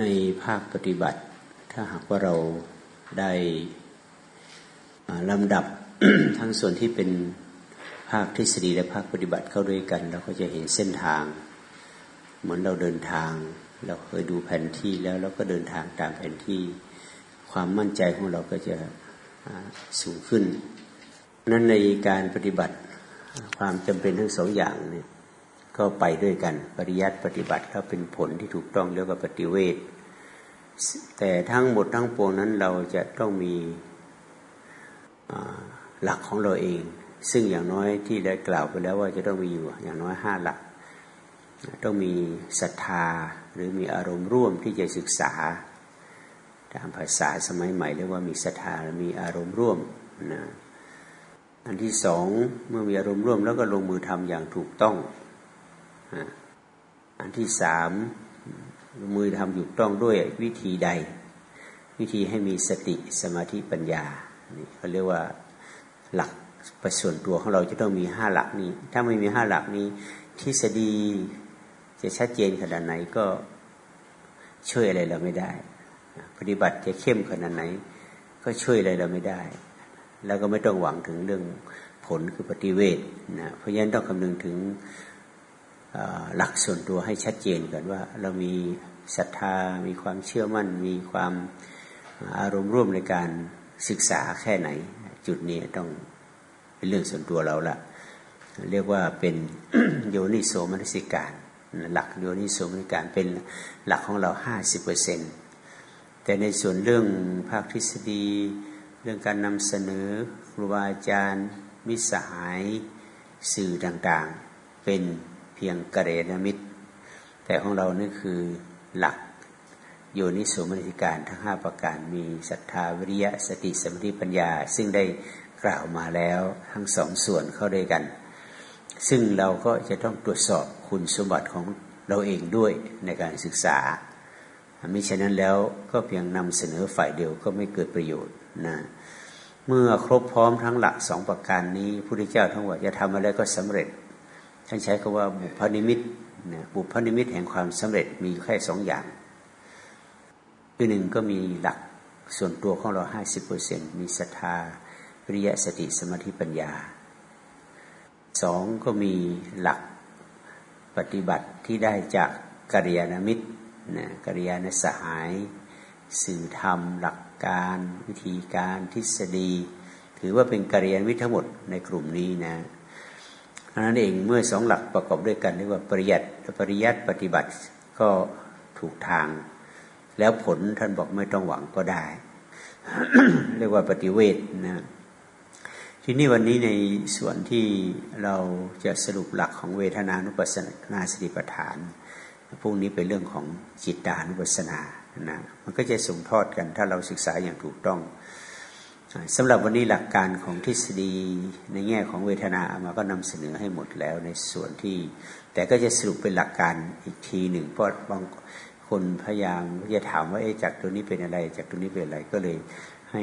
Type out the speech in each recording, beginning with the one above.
ในภาคปฏิบัติ ถ้าหากว่าเราได้ลำดับทั้งส่วนที่เป็นภาคทฤษฎีและภาคปฏิบัติเข้าด้วยกันเราก็จะเห็นเส้นทาง เหมือนเราเดินทาง เราเคยดูแผนที่แล้วเราก็เดินทางตามแผนที่ ความมั่นใจของเราก็จะสูงขึ้น นั้นในการปฏิบัติความจำเป็นทั้งสองอย่างเนี่ย ก็ไปด้วยกัน ปริยัติปฏิบัติก็เป็นผลที่ถูกต้องเรียกว่าปฏิเวทแต่ทั้งหมดทั้งปวงนั้นเราจะต้องมีหลักของเราเอง ซึ่งอย่างน้อยที่ได้กล่าวไปแล้วว่าจะต้องมีอยู่อย่างน้อยห้าหลัก ต้องมีศรัทธาหรือมีอารมณ์ร่วมที่จะศึกษา ตามภาษาสมัยใหม่เรียกว่ามีศรัทธามีอารมณ์ร่วมนะอันที่สองเมื่อมีอารมณ์ร่วมแล้วก็ลงมือทำอย่างถูกต้อง อันที่สามมือทำถูกต้องด้วยวิธีใด วิธีให้มีสติสมาธิปัญญานี่เขาเรียกว่าหลักประส่วนตัวของเราจะต้องมีห้าหลักนี้ ถ้าไม่มีห้าหลักนี้ทฤษฎีจะชัดเจนขนาดไหนก็ช่วยอะไรเราไม่ได้ ปฏิบัติจะเข้มขนาดไหน ก็ช่วยอะไรเราไม่ได้ แล้วก็ไม่ต้องหวังถึงเรื่องผลคือปฏิเวทนะเพราะฉะนั้นต้องคำนึงถึง หลักส่วนตัวให้ชัดเจนกันว่า เรามีศรัทธา มีความเชื่อมั่น มีความอารมณ์ร่วมในการศึกษาแค่ไหน จุดนี้ต้องเป็นเรื่องส่วนตัวเราละเรียกว่าเป็นโยนิโสมนสิการ หลักโยนิโสมนสิการเป็นหลักของเราห้าสิบเปอร์เซ็นต์แต่ในส่วนเรื่องภาคทฤษฎี เรื่องการนำเสนอครูบาอาจารย์มิสหายสื่อต่างๆ เป็น พียงกระเรนมิตร แต่ของเรานี่คือหลักโยนิสมนิการทั้งห้าประการมีศรัทธาวิริยะสติสมาธิปัญญา ซึ่งได้กล่าวมาแล้วทั้งสองส่วนเข้าด้วยกัน ซึ่งเราก็จะต้องตรวจสอบคุณสมบัติของเราเองด้วยในการศึกษามิฉะนั้นแล้วก็เพียงนำเสนอฝ่ายเดียวก็ไม่เกิดประโยชน์นะเมื่อครบพร้อมทั้งหลักสองประการนี้พระพุทธเจ้าทั้งว่าจะทำอะไรก็สำเร็จ ท่านใช้คำว่าบุพนิมิตนะบุพนิมิตแห่งความสำเร็จมีแค่สองอย่างคือหนึ่งก็มีหลักส่วนตัวของเราห้าสิบเปอร์เซ็นมีศรัทธาวิริยะสติสมาธิปัญญาสองก็มีหลักปฏิบัติที่ได้จากกัลยาณมิตรนะกัลยาณสหาย สื่อธรรม หลักการ วิธีการทฤษฎี ถือว่าเป็นกัลยาณมิตรทั้งหมดในกลุ่มนี้นะ นั้นเองเมื่อสองหลักประกอบด้วยกันเรียกว่าปริยัติปริยัติปฏิบัติก็ถูกทาง แล้วผลท่านบอกไม่ต้องหวังก็ได้ เรียกว่าปฏิเวทนะทีนี้วันนี้ในส่วนที่เราจะสรุปหลักของเวทนานุปัสสนาสติปัฏฐานพวกนี้เป็นเรื่องของจิตตานุปัสสนานะมันก็จะส่งทอดกันถ้าเราศึกษาอย่างถูกต้อง สำหรับวันนี้หลักการของทฤษฎีในแง่ของเวทนามาก็นำเสนอให้หมดแล้วในส่วนที่ แต่ก็จะสรุปเป็นหลักการอีกทีหนึ่งเพราะบางคนพยายามจะถามว่าจากตัวนี้เป็นอะไร จากตัวนี้เป็นอะไรก็เลยให้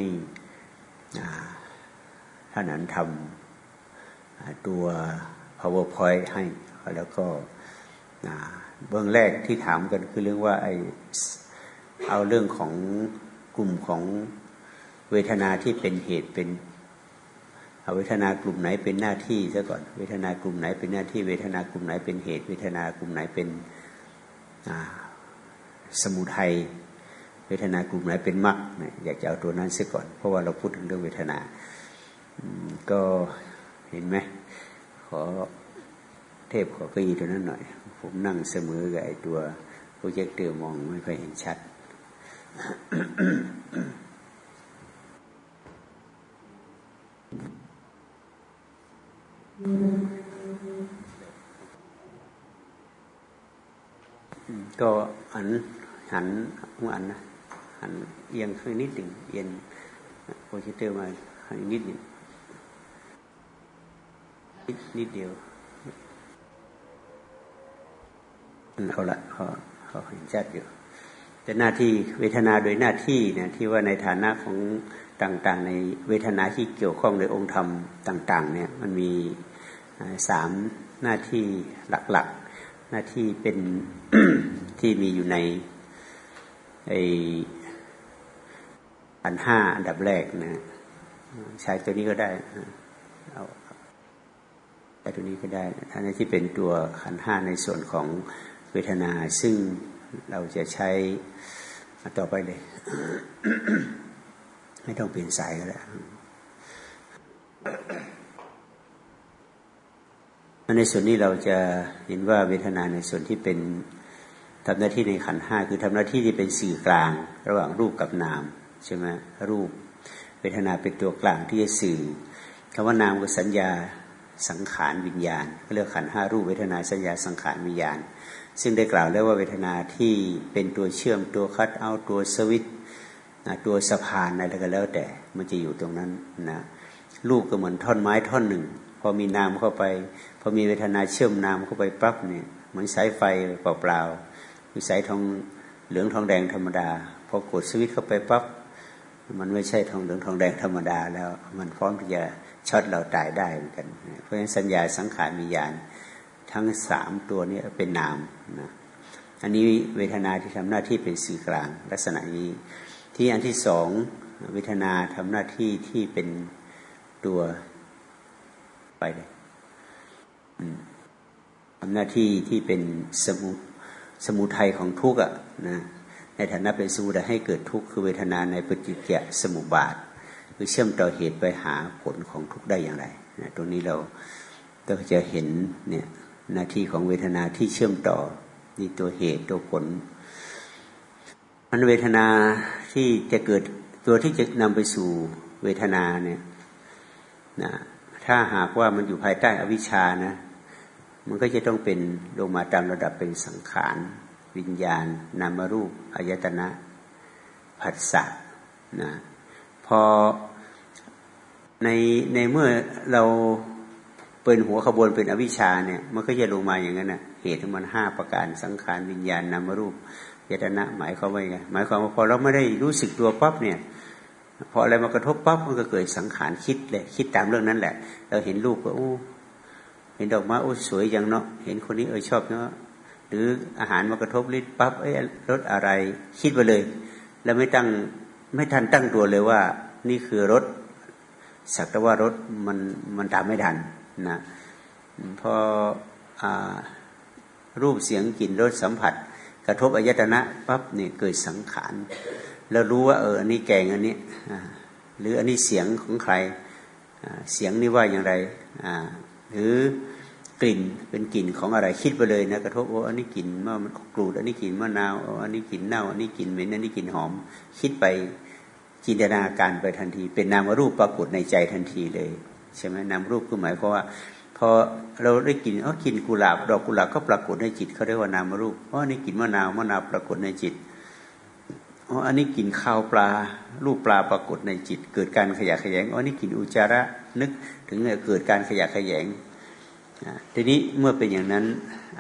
ท่านนั้นทำตัว powerpoint ให้ แล้วก็เบื้องแรกที่ถามกันคือเรื่องว่าไอเอาเรื่องของกลุ่มของ เวทนาที่เป็นเหตุเป็นเวทนากลุ่มไหนเป็นหน้าที่ซะก่อน เวทนากลุ่มไหนเป็นหน้าที่ เวทนากลุ่มไหนเป็นเหตุ เวทนากลุ่มไหนเป็นสมุทัยเวทนากลุ่มไหนเป็นมรรคอยากจะเอาตัวนั้นซะก่อน เพราะว่าเราพูดถึงเรื่องเวทนาก็เห็นไหมขอเทพขอเก้าอี้ตัวนั้นหน่อย ผมนั่งเสมอกับไอตัวโปรเจคเตอร์มองไม่ค่อยเห็นชัด ก็หันหันหัวอันนะหันเอียงขึ้นนิดหนึ่งเอียงโปรเจคเตอร์มาหันนิดหนึ่งนิดเดียวเขาละเขาเขาเห็นชัดอยู่แต่หน้าที่เวทนาโดยหน้าที่เนี่ยที่ว่าในฐานะของ ต่างๆ ในเวทนาที่เกี่ยวข้องในองค์ธรรมต่าง ๆ เนี่ยมันมีสามหน้าที่หลักๆ หน้าที่เป็นที่มีอยู่ในไออันห้าอันดับแรกนะใช้ตัวนี้ก็ได้เอาใช้ตัวนี้ก็ได้ทั้งที่เป็นตัวขันห้าในส่วนของเวทนา ซึ่งเราจะใช้ต่อไปเลย ไม่ต้องเปลี่ยนสายก็แล้วในส่วนนี้เราจะเห็นว่าเวทนาในส่วนที่เป็นทำหน้าที่ในขันห้าคือทำหน้าที่ที่เป็นสื่อกลาง ระหว่างรูปกับนามใช่ไหมรูป เวทนาเป็นตัวกลางที่จะสื่อคำว่านามก็สัญญาสังขารวิญญาณก็เรียกขันห้ารูปเวทนาสัญญาสังขารวิญญาณ ซึ่งได้กล่าวแล้วว่าเวทนาที่เป็นตัวเชื่อมตัวคัดเอาตัวสวิต ตัวสะพานอะไรก็แล้ว แต่มันจะอยู่ตรงนั้นนะรูปก็เหมือนท่อนไม้ท่อนหนึ่ง พอมีนามเข้าไป พอมีเวทนาเชื่อมนามเข้าไปปั๊บเนี่ยเหมือนสายไฟเปล่าๆมีสายทองเหลืองทองแดงธรรมดา พอกดสวิตช์เข้าไปปั๊บมันไม่ใช่ทองเหลืองทองแดงธรรมดาแล้ว มันพร้อมที่จะช็อตเราตายได้เหมือนกัน เพราะฉะนั้นสัญญาสังขารมีญาณทั้งสามตัวนี้เป็นนามนะอันนี้เวทนาที่ทำหน้าที่เป็นสื่อกลางลักษณะนี้ ที่อันที่สองเวทนาทำหน้าที่ที่เป็นตัวไปเลยทำหน้าที่ที่เป็นสมุสมุทัยของทุกข์อะนะในฐานะเป็นสมุทัยให้เกิดทุกข์คือเวทนาในปฏิจจสมุปบาทคือเชื่อมต่อเหตุไปหาผลของทุกข์ได้อย่างไรนะตรงนี้เราต้องจะเห็นเนี่ยหน้าที่ของเวทนาที่เชื่อมต่อนี่ตัวเหตุตัวผล มันเวทนาที่จะเกิดตัวที่จะนำไปสู่เวทนาเนี่ยนะถ้าหากว่ามันอยู่ภายใต้อวิชชานะ มันก็จะต้องเป็นลงมาตามระดับเป็นสังขาร วิญญาณ นามรูปอายตนะผัสสะนะพอในในเมื่อเราเป็นหัวขบวนเป็นอวิชชาเนี่ย มันก็จะลงมาอย่างนั้นนะเหตุมันห้าประการสังขารวิญญาณนามรูป ยตนะหมายความว่าไงหมายความว่าพอเราไม่ได้รู้สึกตัวปั๊บเนี่ยพออะไรมากระทบปั๊บมันก็เกิดสังขารคิดเลยคิดตามเรื่องนั้นแหละ เราเห็นรูปก็โอ้เห็นดอกไม้โอ้สวยอย่างเนาะเห็นคนนี้เออชอบเนาะหรืออาหารมากระทบลิ้นปั๊บเอ้รสอะไร คิดไปเลย แล้วไม่ตั้งไม่ทันตั้งตัวเลยว่า นี่คือรถสักแต่ว่ารถมันมันตามไม่ทันนะพออรูปเสียงกลิ่นรสสัมผัส กระทบอายตนะปั๊บเนี่ยเกิดสังขารแล้วรู้ว่าเอออันนี้แกงอันนี้หรืออันนี้เสียงของใครเสียงนี่ว่าอย่างไรหรือกลิ่นเป็นกลิ่นของอะไรคิดไปเลยนะกระทบโอ้อันนี้กลิ่นมะกรูด อันนี้กลิ่นมะนาวอันนี้กลิ่นเน่า อันนี้กลิ่นเหม็นอันนี้กลิ่นหอม คิดไปจินตนาการไปทันที เป็นนามรูปปรากฏในใจทันทีเลยใช่ไหมนามรูปคือหมายความว่า พอเราได้กลิ่นอ๋อกลิ่นกุหลาบ ดอกกุหลาบก็ปรากฏในจิตเขาเรียกว่านามรูปอ๋อนี่กลิ่นมะนาวมะนาวปรากฏในจิตอ๋ออันนี้กลิ่นข้าวปลา รูปปลาปรากฏในจิต เกิดการขยะขยงอ๋อนี่กลิ่นอุจจาระนึกถึงเกิดการขยะขยงทีนี้เมื่อเป็นอย่างนั้น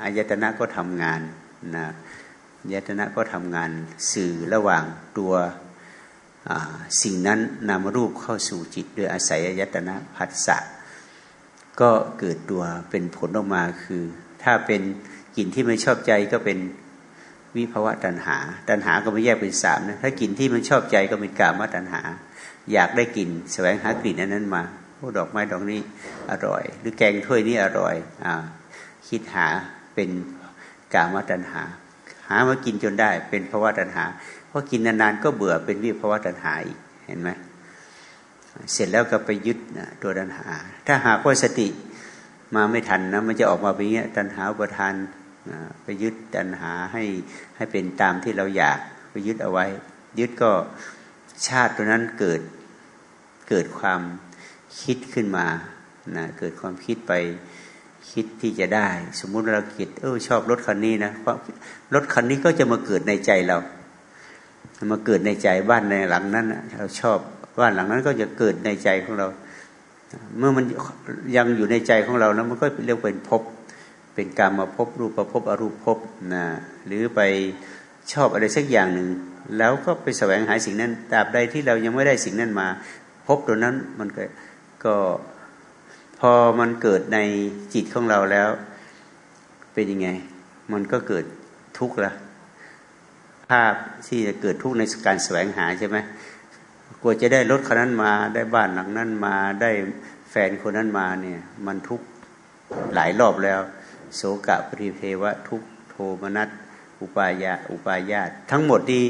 อายตนะก็ทำงานนะอายตนะก็ทำงานสื่อระหว่างตัวสิ่งนั้นนามรูปเข้าสู่จิตโดยอาศัยอายตนะผัสสะ ก็เกิดตัวเป็นผลออกมาคือ ถ้าเป็นกลิ่นที่ไม่ชอบใจก็เป็นวิภวะตัณหา ตัณหาก็ไม่แยกเป็นสามนะถ้ากลิ่นที่มันชอบใจก็เป็นกามตัณหา อยากได้กลิ่นแสวงหากลิ่นนั้นมาโอ้ดอกไม้ดอกนี้อร่อย หรือแกงถ้วยนี้อร่อยอ่าคิดหาเป็นกามตัณหา หามากินจนได้เป็นภาวะตัณหาพอกินนานๆก็เบื่อเป็นวิภาวะตัณหาอีกเห็นไหม เสร็จแล้วก็ไปยึดตัวตัณหา ถ้าหากว่าสติมาไม่ทันนะมันจะออกมาเป็นอย่างนี้ตัณหาประทานไปยึดตัณหาให้ให้เป็นตามที่เราอยากไปยึดเอาไว้ ยึดก็ชาติตัวนั้นเกิดเกิดความคิดขึ้นมานะเกิดความคิดไปคิดที่จะได้ สมมุติเราคิดเออชอบรถคันนี้นะเพราะรถคันนี้ก็จะมาเกิดในใจเรา มาเกิดในใจบ้านในหลังนั้นเราชอบ บ้านหลังนั้นก็จะเกิดในใจของเรา เมื่อมันยังอยู่ในใจของเราแล้วมันก็เรียกเป็นภพเป็นการมาพบรูปประพบอรูปพบนะหรือไปชอบอะไรสักอย่างหนึ่ง แล้วก็ไปแสวงหาสิ่งนั้นตราบใดที่เรายังไม่ได้สิ่งนั้นมา พบตัวนั้นมันก็ก็พอมันเกิดในจิตของเราแล้ว เป็นยังไง มันก็เกิดทุกข์ละภาพที่จะเกิดทุกข์ในการแสวงหาใช่ไหม กลัวจะได้รถคันนั้นมาได้บ้านหลังนั้นมาได้แฟนคนนั้นมาเนี่ย มันทุกหลายรอบแล้ว โสกะปริเทวะทุกโทมนัสอุปายาอุปายาตทั้งหมดที่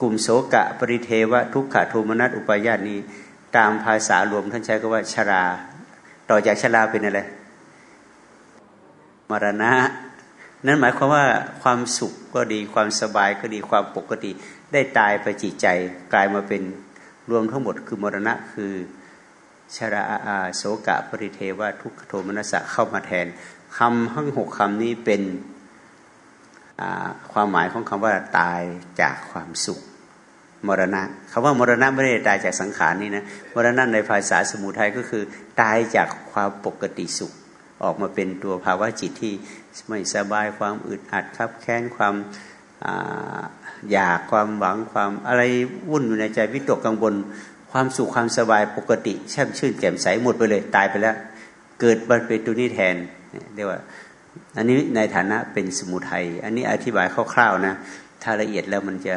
กลุ่มโสกะปริเทวะทุกขะโทมนัสอุปายาตนี้ ตามภาษารวมท่านใช้ก็ว่าชรา ต่อจากชราเป็นอะไรมรณะ นั่นหมายความว่าความสุขก็ดีความสบายก็ดีความปกติ ได้ตายไปจิตใจกลายมาเป็น รวมทั้งหมดคือมรณะคือชราอาโสกะปริเทวะทุกขโทมนัสสะเข้ามาแทนคำทั้งหกคำนี้เป็นความหมายของคำว่าตายจากความสุขมรณะคำว่ามรณะไม่ได้ตายจากสังขารนี่นะมรณะในภาษาสมุทัยก็คือ ตายจากความปกติสุข ออกมาเป็นตัวภาวะจิตที่ไม่สบายความอึดอัดครับแค้นความ อยากความหวังความอะไรวุ่นอยู่ในใจวิตกกังวลความสุขความสบายปกติแช่มชื่นแจ่มใสหมดไปเลยตายไปแล้ว เกิดมาเป็นตัวนี้แทนเรียกว่า อันนี้ในฐานะเป็นสมุทัยอันนี้อธิบายคร่าวๆนะถ้าละเอียดแล้วมันจะ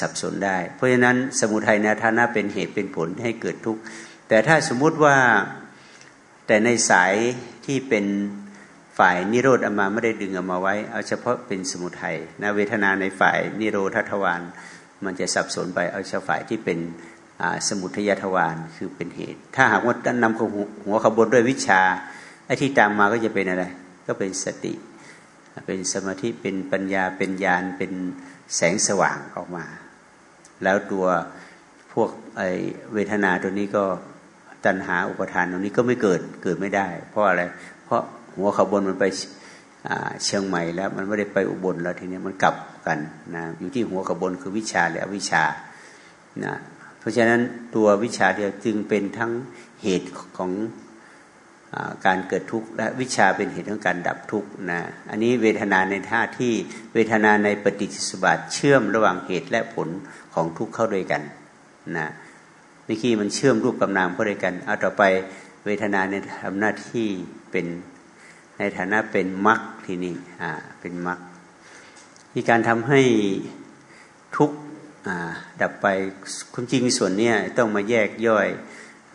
สับสนได้ เพราะฉะนั้นสมุทัยในฐานะเป็นเหตุเป็นผลให้เกิดทุกข์แต่ถ้าสมมุติว่าแต่ในสายที่เป็น ฝ่ายนิโรธอามาไม่ได้ดึงออกมาไว้ เอาเฉพาะเป็นสมุทัยนะเวทนาในฝ่ายนิโรธทวารมันจะสับสนไปเอาเฉพาะฝ่ายที่เป็นสมุทยทวารคือเป็นเหตุ ถ้าหากว่านำหัวขบวนด้วยวิชาไอ้ที่ตามมาก็จะเป็นอะไร ก็เป็นสติ เป็นสมาธิเป็นปัญญาเป็นญาณเป็นแสงสว่างออกมา แล้วตัวพวกไอเวทนาตัวนี้ก็ตัณหาอุปทานตรงนี้ก็ไม่เกิดเกิดไม่ได้ เพราะอะไร เพราะ หัวขบวนมันไปเชียงใหม่แล้ว มันไม่ได้ไปอุบลแล้วทีนี้มันกลับกันนะอยู่ที่หัวขบวนคือวิชาและวิชานะเพราะฉะนั้นตัววิชาเดียวจึงเป็นทั้งเหตุของการเกิดทุกข์และวิชาเป็นเหตุของการดับทุกข์นะอันนี้เวทนาในท่าที่เวทนาในปฏิจจสมบัติเชื่อมระหว่างเหตุและผลของทุกข์เข้าด้วยกันนะเมื่อกี้มันเชื่อมรูปกับนามเข้าด้วยกันเอาต่อไปเวทนาในทำหน้าที่เป็น ในฐานะเป็นมรรคที่นี่อ่าเป็นมรรคที่การทำให้ทุกดับไปคุณจริงส่วนเนี้ยต้องมาแยกย่อย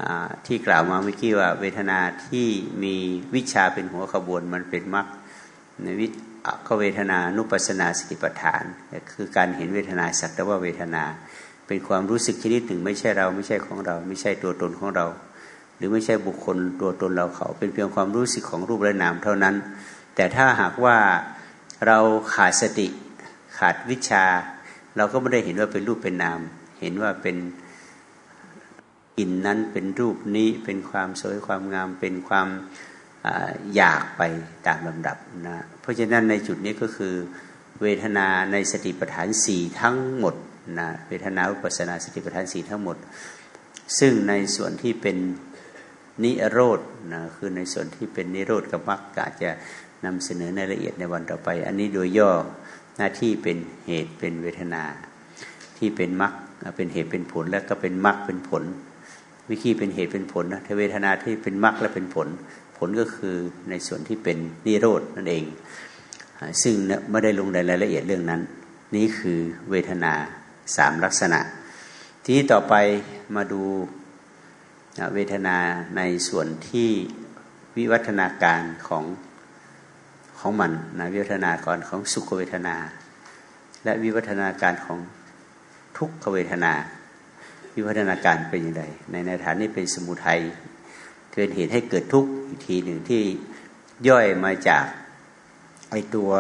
อที่กล่าวมาเมื่อกี้ว่า เวทนาที่มีวิชาเป็นหัวขบวนมันเป็นมรรคในวิก็เวทนานุปัสนาสติปัฏฐาน คือการเห็นเวทนาสักแต่ว่าเวทนา เป็นความรู้สึกชนิดหนึ่ง ไม่ใช่เราไม่ใช่ของเรา ไม่ใช่ตัวตนของเรา หรือไม่ใช่บุคคลตัวตนเราเขา เป็นเพียงความรู้สึกของรูปและนามเท่านั้น แต่ถ้าหากว่าเราขาดสติขาดวิชา เราก็ไม่ได้เห็นว่าเป็นรูปเป็นนาม เห็นว่าเป็นกินนั้นเป็นรูปนี้เป็นความสวยความงาม เป็นความอยากไปตามลำดับนะเพราะฉะนั้นในจุดนี้ก็คือเวทนาในสติปัฏฐานสี่ทั้งหมดนะเวทนาอุปสนาสติปัฏฐานสี่ทั้งหมด ซึ่งในส่วนที่เป็น นิโรธนะคือในส่วนที่เป็นนิโรธกับมรรคอาจจะนำเสนอในละเอียดในวันต่อไป อันนี้โดยย่อหน้าที่เป็นเหตุเป็นเวทนา ที่เป็นมรรคเป็นเหตุเป็นผลและก็เป็นมรรคเป็นผล วิธีเป็นเหตุเป็นผลนะเวทนาที่เป็นมรรคและเป็นผล ผลก็คือในส่วนที่เป็นนิโรดนั่นเอง ซึ่งไม่ได้ลงในรายละเอียดเรื่องนั้น นี่คือเวทนาสามลักษณะ ทีนี้ต่อไปมาดู เวทนาในส่วนที่วิวัฒนาการของของมันนะวิวัฒนาการของสุขเวทนา และวิวัฒนาการของทุกขเวทนา วิวัฒนาการเป็นอย่างไรในในฐานนี้เป็นสมุทัยเป็นเหตุให้เกิดทุกข์อีกทีหนึ่งที่ย่อยมาจากไอตัว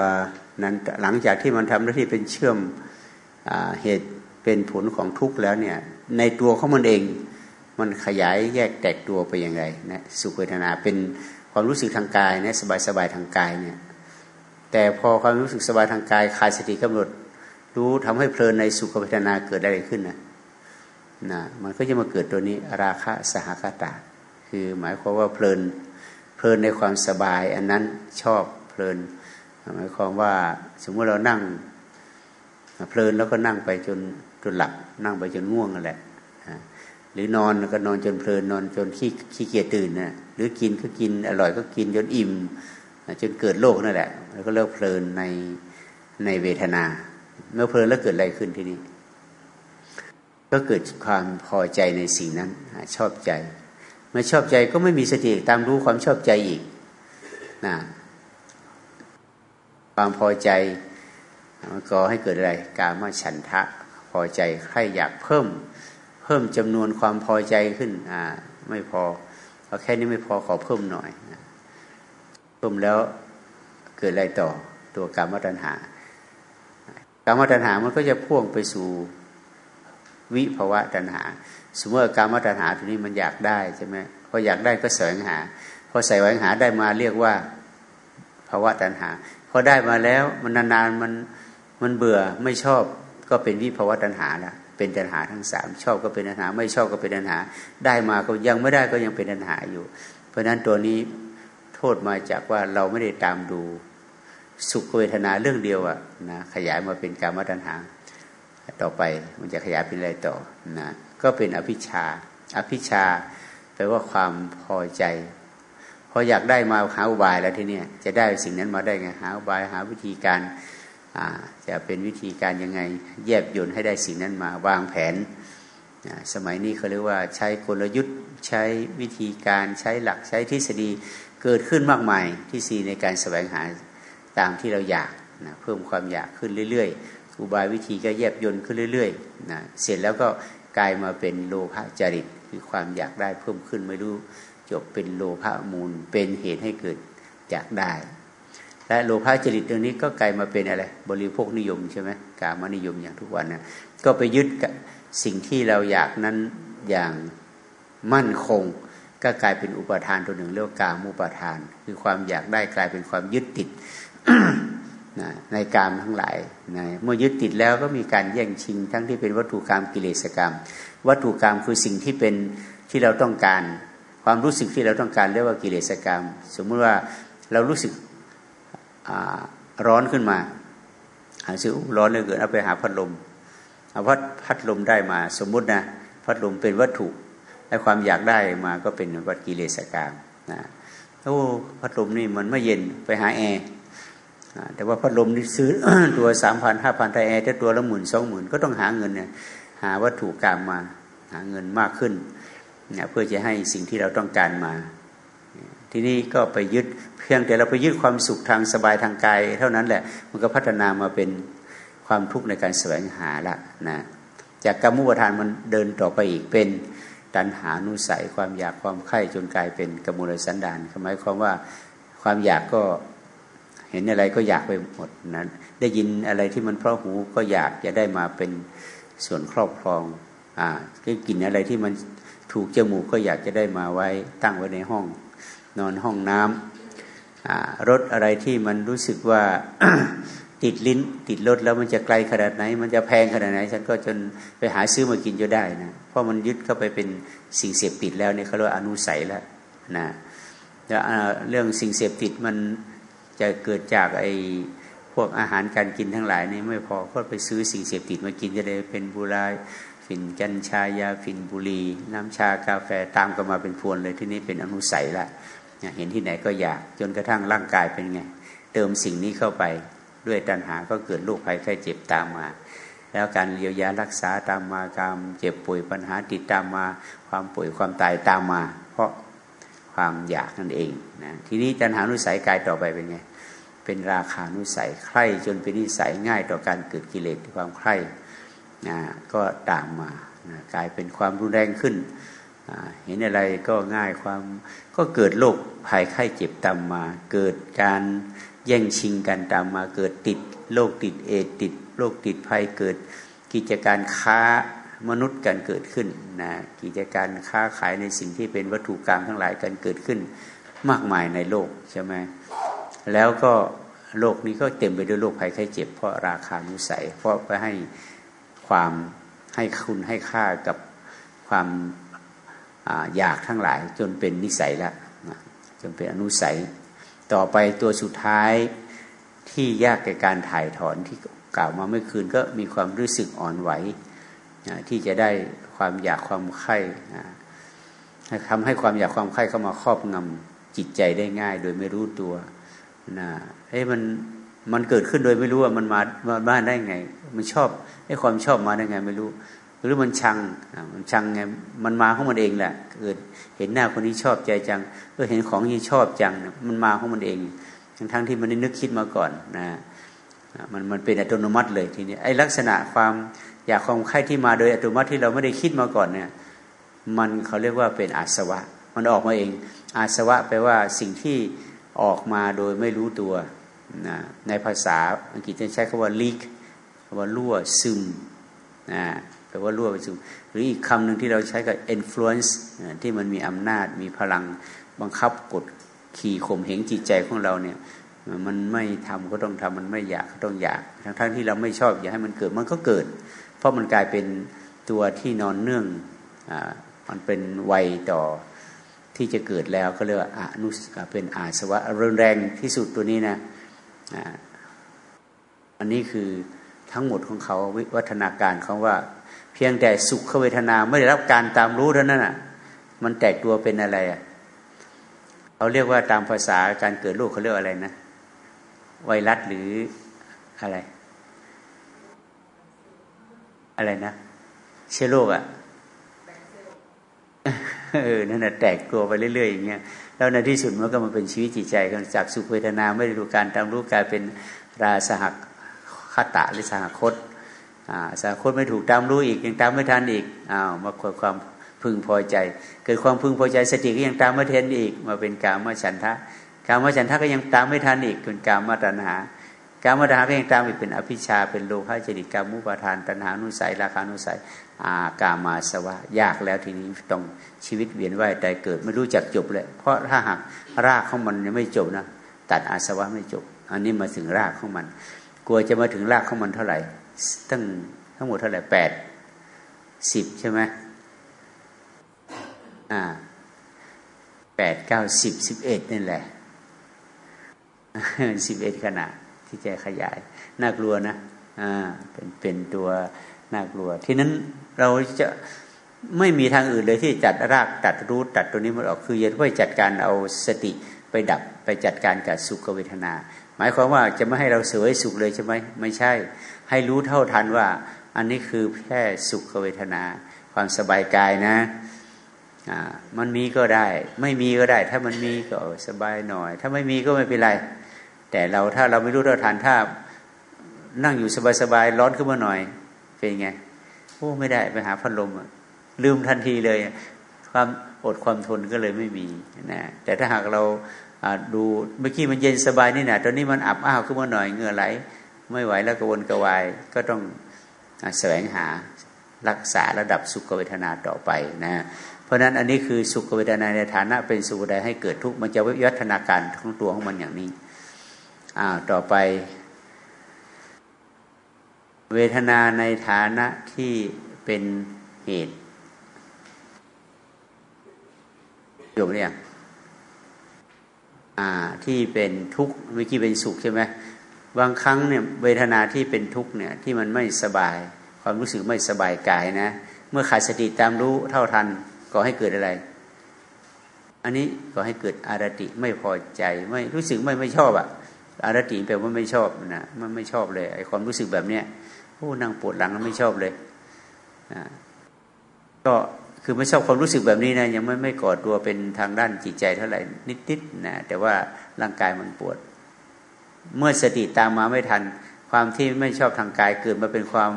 นั้นหลังจากที่มันทำหน้าที่เป็นเชื่อมเหตุเป็นผลของทุกข์แล้วเนี่ยในตัวของมันเอง มันขยายแยกแตกตัวไปอย่างไรนะสุขเวทนาเป็นความรู้สึกทางกายนะสบายสบายทางกายเนี่ยแต่พอความรู้สึกสบายทางกายคายสติกำหนด รู้ทำให้เพลินในสุขเวทนาเกิดอะไรขึ้นนะนะมันก็จะมาเกิดตัวนี้ราคะสหคตาคือหมายความว่าเพลินเพลินในความสบาย อันนั้นชอบเพลินหมายความว่าสมมติเรานั่งเพลินแล้วก็นั่งไปจนจนหลับนั่งไปจนง่วงนั่นแหละ รือนอนก็นอนจนเพลินนอนจนขี้ขี้เกียจตื่นนะหรือกินก็กินอร่อยก็กินจนอิ่มจนเกิดโรคนั่นแหละ แล้วก็เรียกเพลินในในเวทนาเมื่อเพลินแล้วเกิดอะไรขึ้นที่นี่ก็เกิดความพอใจในสิ่งนั้นชอบใจเมื่อชอบใจก็ไม่มีสติตามรู้ความชอบใจอีกนะความพอใจมันก่อให้เกิดอะไร การมาฉันทะพอใจใครอยากเพิ่ม พิ่มจำนวนความพอใจขึ้น อ่า ไม่พอเอาแค่นี้ไม่พอขอเพิ่มหน่อยเพิ่มแล้วเกิดอะไรต่อตัวกรรมตัณหา กรรมตัณหามันก็จะพ่วงไปสู่วิภวะตัณหา สมมติกรรมตัณหาตัวนี้มันอยากได้ใช่ไหมพออยากได้ก็แสวงหา พอใส่แสวงหาได้มาเรียกว่าภาวะตัณหา พอได้มาแล้วมันนานๆมันมันเบื่อไม่ชอบก็เป็นวิภาวะตัณหาและ เป็นตัณหาทั้งสามชอบก็เป็นตัณหา ไม่ชอบก็เป็นตัณหา ได้มาก็ยังไม่ได้ก็ยังเป็นตัณหาอยู่ เพราะฉะนั้นตัวนี้โทษมาจากว่าเราไม่ได้ตามดู สุขเวทนาเรื่องเดียวอะนะขยายมาเป็นกามตัณหา ต่อไปมันจะขยายเป็นอะไรต่อนะก็เป็นอภิชาอภิชาแปลว่าความพอใจ พออยากได้มาหาอุบายแล้วทีเนี้ยจะได้สิ่งนั้นมาได้ไงหาอุบายหาวิธีการ จะเป็นวิธีการยังไงแยบยนให้ได้สิ่งนั้นมาวางแผน สมัยนี้เขาเรียกว่าใช้กลยุทธ์ใช้วิธีการใช้หลักใช้ทฤษฎีเกิดขึ้นมากมายที่สีในการแสวงหาตามที่เราอยากนะเพิ่มความอยากขึ้นเรื่อยๆ อุบายวิธีก็แยบยนขึ้นเรื่อยๆนะเสร็จแล้วก็กลายมาเป็นโลภะจริตคือความอยากได้เพิ่มขึ้นไม่รู้จบเป็นโลภะมูลเป็นเหตุให้เกิดอยากได้ และโลภะจริตตรงนี้ก็กลายมาเป็นอะไร บริโภคนิยมใช่ไหมกามนิยมอย่างทุกวันนะก็ไปยึดสิ่งที่เราอยากนั้นอย่างมั่นคง ก็กลายเป็นอุปทานตัวหนึ่งเรียกกามุปทาน คือความอยากได้กลายเป็นความยึดติดในกามทั้งหลายนะเมื่อยึดติดแล้วก็มีการแย่งชิง ทั้งที่เป็นวัตถุกรรมกิเลสกรรม วัตถุกรรมคือสิ่งที่เป็นที่เราต้องการ ความรู้สึกที่เราต้องการเรียกว่ากิเลสกรรม สมมุติว่าเรารู้สึก ร้อนขึ้นมา หาซื้อร้อนเลยเกิดเอาไปหาพัดลมเอาพัดพัดลมได้มา สมมุตินะพัดลมเป็นวัตถุและความอยากได้มาก็เป็นวัตกิเลสกรรมนะโอ้พัดลมนี่มันไม่เย็นไปหาแอร์แต่ว่าพัดลมนี่ซื้อตัวสามพันห้าพันไทยแอร์ถ้าตัวละหมื่นสองหมื่นก็ต้องหาเงินเนี่ยหาวัตถุกรรมมาหาเงินมากขึ้นเนี่ยเพื่อจะให้สิ่งที่เราต้องการมา ทีนี้ก็ไปยึดเพียงแต่เราไปยึดความสุขทางสบายทางกายเท่านั้นแหละ มันก็พัฒนามาเป็นความทุกข์ในการแสวงหาละนะจากกรรมุปทานมันเดินต่อไปอีกเป็นตัณหานุสัยความอยากความไข่จนกลายเป็นกมุลสันดานหมายความว่าความอยากก็เห็นอะไรก็อยากไปหมดนั้นได้ยินอะไรที่มันเพราะหูก็อยากจะได้มาเป็นส่วนครอบครองอ่าก็กินอะไรที่มันถูกจมูกก็อยากจะได้มาไว้ตั้งไว้ในห้อง นอนห้องน้ำรถอะไรที่มันรู้สึกว่าติดลิ้น ติดรถแล้วมันจะไกลขนาดไหน มันจะแพงขนาดไหน ฉันก็จนไปหาซื้อมากินจะได้นะเพราะมันยึดเข้าไปเป็นสิ่งเสพติดแล้วเนี่ยเขาเรียกว่าอนุสัยแล้วนะแล้วเรื่องสิ่งเสพติดมันจะเกิดจากไอ้พวกอาหารการกินทั้งหลายนี่ไม่พอก็ไปซื้อสิ่งเสพติดมากินจะได้เป็นบุหรี่ฝิ่นกัญชายาฝิ่นบุหรี่น้ำชากาแฟตามกันมาเป็นพวนเลยที่นี้เป็นอนุสัยละ เห็นที่ไหนก็อยากจนกระทั่งร่างกายเป็นไง เติมสิ่งนี้เข้าไปด้วยตัณหาก็เกิดโรคภัยไข้เจ็บตามมา แล้วการเยียวยารักษาตามมาการเจ็บป่วยปัญหาติดตามมา ความป่วยความตายตามมา เพราะความอยากนั่นเองนะทีนี้ตัณหานุสัยกายต่อไปเป็นไงเป็นราคานุสัยใคร่จนเป็นนิสัยง่ายต่อการเกิดกิเลสความใคร่นะก็ตามมานะกลายเป็นความรุนแรงขึ้น เห็นอะไรก็ง่ายความก็เกิดโรคภัยไข้เจ็บตามมา เกิดการแย่งชิงกันตามมา เกิดติดโรคติดเอดติดโรคติดภัยเกิดกิจการค้ามนุษย์กันเกิดขึ้นนะกิจการค้าขายในสิ่งที่เป็นวัตถุกรรมทั้งหลายกันเกิดขึ้นมากมายในโลกใช่ไหมแล้วก็โลกนี้ก็เต็มไปด้วยโรคภัยไข้เจ็บ เพราะราคานุสัย เพราะไปให้ความให้คุณให้ค่ากับความ อยากทั้งหลายจนเป็นนิสัยละจนเป็นอนุสัย ต่อไปตัวสุดท้ายที่ยากในการถ่ายถอนที่กล่าวมาเมื่อคืนก็มีความรู้สึกอ่อนไหวที่จะได้ความอยากความใคร่ทำให้ความอยากความใคร่เข้ามาครอบงำจิตใจได้ง่าย โดยไม่รู้ตัวนะเฮ้มันมันเกิดขึ้นโดยไม่รู้ว่ามันมามาบ้านได้ไง มันชอบไอ้ความชอบมาได้ไง ไม่รู้ หรือมันชังมันชังไงมันมาของมันเองแหละเกิดเห็นหน้าคนนี้ชอบใจจังเออเห็นของนี้ชอบจังมันมาของมันเอง ทั้งทั้งที่มันได้นึกคิดมาก่อนนะมันมันเป็นอัตโนมัติเลยทีนี้ไอ้ลักษณะความอยากความใคร่ที่มาโดยอัตโนมัติที่เราไม่ได้คิดมาก่อนเนี่ย มันเขาเรียกว่าเป็นอาสวะ มันออกมาเอง อาสวะแปลว่าสิ่งที่ออกมาโดยไม่รู้ตัวนะในภาษาอังกฤษจะใช้คำว่า leak คำว่ารั่วซึมนะ แปลว่ารั่วไปซึมหรืออีกคำหนึ่งที่เราใช้กับ influence ที่มันมีอำนาจมีพลังบังคับกดขี่ข่มเหงจิตใจของเราเนี่ย มันไม่ทำก็ต้องทำมันไม่อยากก็ต้องอยาก ทั้งทั้งที่เราไม่ชอบอยากให้มันเกิดมันก็เกิด เพราะมันกลายเป็นตัวที่นอนเนื่องอมันเป็นวัยต่อที่จะเกิดแล้วก็เรียกว่าอนุเป็นอาสวะรุนแรงที่สุดตัวนี้นะอันนี้คือทั้งหมดของเขาวิวัฒนาการเขาว่า พียงแต่สุขเวทนาไม่ได้รับการตามรู้เท่านั้นอะ มันแตกตัวเป็นอะไรอะเขาเรียกว่าตามภาษาการเกิดโรคเขาเรียกอะไรนะ ไวรัสหรืออะไร อะไรนะ เชื้อโรคอะเออนั่นแหะแตกตัวไปเรื่อยๆอย่างเงี้ยแล้วในที่สุดมันก็มาเป็นชีวิตจิตใจกันจากสุขเวทนาไม่ได้ดูการตามรู้กลายเป็นราสหคตะหรือสหคต สหคตไม่ถูกตามรู้อีกยังตามไม่ทันอีกอ้าวมาเกิดความพึงพอใจ เกิดความพึงพอใจสติก็ยังตามไม่ทันอีก มาเป็นกามฉันทะกามฉันทะก็ยังตามไม่ทันอีกเป็นกามตัณหากามตัณหาก็ยังตามอีกเป็นอภิชาเป็นโลภะจริตกามุปาทานตัณหานุสัยราคานุสัยอากามาสวะ ยากแล้วทีนี้ต้องชีวิตเวียนว่ายตายเกิดไม่รู้จักจบเลย เพราะถ้าหากรากของมันยังไม่จบนะตัดอาสวะไม่จบ อันนี้มาถึงรากของมัน กลัวจะมาถึงรากของมันเท่าไหร่ ตั้งทั้งหมดเท่าไหร่แปดสิบใช่ไหมอ่าแปดเก้าสิบสิบเอ็ดนี่แหละสิบเอ็ดขนาดที่จะขยาย น่ากลัวนะอ่าเป็นเป็นตัวน่ากลัว ที่นั้นเราจะไม่มีทางอื่นเลยที่จัดรากตัดรูทตัดตัวนี้มันออกคือยันว่าจัดการเอาสติไปดับไปจัดการกับสุขเวทนา หมายความว่าจะไม่ให้เราเสวยสุขเลยใช่ไหมไม่ใช่ ให้รู้เท่าทันว่า อันนี้คือแค่สุขเวทนา ความสบายกายนะมันมีก็ได้ ไม่มีก็ได้ ถ้ามันมีก็สบายหน่อย ถ้าไม่มีก็ไม่เป็นไร แต่เราถ้าเราไม่รู้เท่าทันถ้านั่งอยู่สบายๆร้อนขึ้นมาหน่อย เป็นไงโอ้ไม่ได้ไปหาพัดลมลืมทันทีเลย ความอดความทนก็เลยไม่มีนะแต่ถ้าหากเรา ดูเมื่อกี้มันเย็นสบายนี่นะตอนนี้มันอับอ้าวขึ้นมาหน่อยเหงื่อไหล ไม่ไหวแล้วกระวนกระวายก็ต้องแสวงหารักษาระดับสุขเวทนาต่อไปนะ เพราะฉะนั้นอันนี้คือสุขเวทนาในฐานะเป็นสุขใดให้เกิดทุกข์มันจะวิวัฒนาการของตัวของมันอย่างนี้อ่าต่อไป เวทนาในฐานะที่เป็นเหตุจบเนี่ยอ่า ที่เป็นทุกข์เมื่อกี้เป็นสุขใช่ไหมบางครั้งเนี่ยเวทนาที่เป็นทุกข์เนี่ยที่มันไม่สบาย ความรู้สึกไม่สบายกายนะ เมื่อขาดสติตามรู้เท่าทันก็ให้เกิดอะไร อันนี้ก็ให้เกิดอารติไม่พอใจไม่รู้สึกไม่ไม่ชอบอะอารติแปลว่าไม่ชอบนะมันไม่ชอบเลยไอ้ความรู้สึกแบบเนี้ยโอ้นั่งปวดหลังแล้วไม่ชอบเลยก็ คือไม่ชอบความรู้สึกแบบนี้นะยังไม่ไม่ก่อตัวเป็นทางด้านจิตใจเท่าไหร่นิดๆนะแต่ว่าร่างกายมันปวด เมื่อสติตามมาไม่ทัน ความที่ไม่ชอบทางกายเกิดมาเป็นความ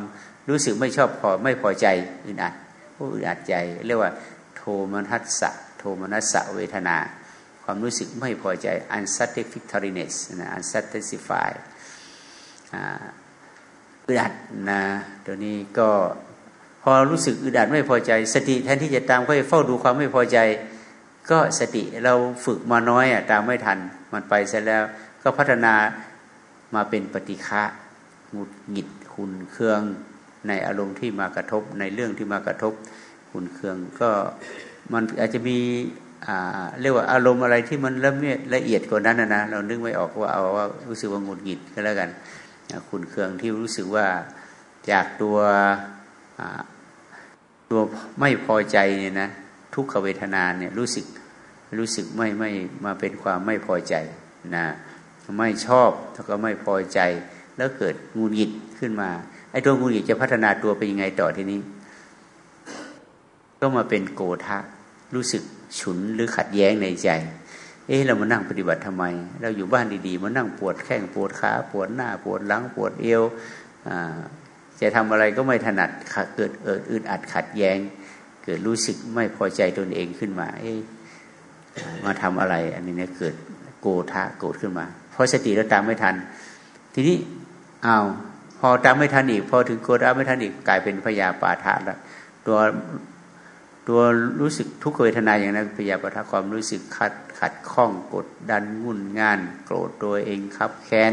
รู้สึกไม่ชอบพอไม่พอใจอึดอัดผู้อึดอัดใจ เรียกว่า โทมนัสสะโทมนัสสะเวทนา ความรู้สึกไม่พอใจ unsatisfactoriness นะ unsatisfied อึดอัดนะตัวนี้ก็ พอรู้สึกอึดอัดไม่พอใจ สติแทนที่จะตามค่อยเฝ้าดูความไม่พอใจ ก็สติเราฝึกมาน้อยอะตามไม่ทันมันไปเสร็จแล้ว ก็พัฒนามาเป็นปฏิฆะหงุดหงิดคุณเครื่องในอารมณ์ที่มากระทบในเรื่องที่มากระทบคุณเครื่องก็มันอาจจะมีเรียกว่าอารมณ์อะไรที่มันละเอียดละเอียดกว่านั้นนะนะเรานึกไม่ออกว่าเอาว่ารู้สึกว่าหงุดหงิดก็แล้วกันคุณเครื่องที่รู้สึกว่าจากตัว ตัวไม่พอใจเนี่ยนะทุกขเวทนาเนี่ยรู้สึกรู้สึกไม่ไม่มาเป็นความไม่พอใจนะไม่ชอบแล้วก็ไม่พอใจ แล้วเกิดงูหงิดขึ้นมาไอ้ตัวงูหงิดจะพัฒนาตัวไปยังไงต่อทีนี้ ก็มาเป็นโกทะรู้สึกฉุนหรือขัดแย้งในใจ เอ๊ะเรามานั่งปฏิบัติทำไม เราอยู่บ้านดีๆมานั่งปวดแข้งปวดขาปวดหน้าปวดหลังปวดเอว จะทำอะไรก็ไม่ถนัดเกิดเอิดอึดอัดขัดแย้ง เกิดรู้สึกไม่พอใจตนเองขึ้นมา เอ๊ะมาทำอะไร อันนี้เนี่ยเกิดโกธาโกรธขึ้นมา เพราะสติเราตามไม่ทัน ทีนี้เอาพอตามไม่ทันอีก พอถึงโกธาไม่ทันอีกกลายเป็นพยาปาทะแล้วตัวตัวรู้สึกทุกขเวทนาอย่างนั้นพยาปาทะความรู้สึกขัดขัดข้องกดดันงุ่นงาน โกรธตัวเองครับแค้น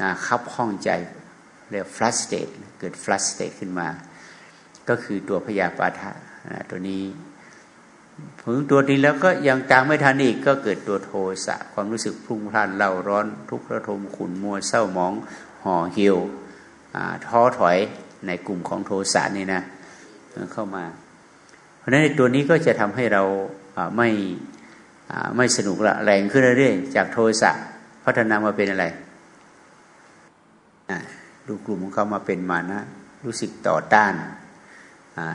นะคับข้องใจ เรียก frustrate เกิด frustrate ขึ้นมา ก็คือตัวพยาปาทะตัวนี้ถึงตัวนี้แล้วก็ยังตามไม่ทันอีกก็เกิดตัวโทสะความรู้สึกพุ่งพล่านเล่าร้อนทุกข์ระทมขุนมัวเศร้าหมองห่อเหี่ยวท้อถอยในกลุ่มของโทสะนี่นะเข้ามา เพราะฉะนั้นตัวนี้ก็จะทำให้เราไม่ไม่สนุกละแรงขึ้นเรื่อยๆจากโทสะพัฒนามาเป็นอะไร ดูกลุ่มของเขามาเป็นมานะรู้สึกต่อต้าน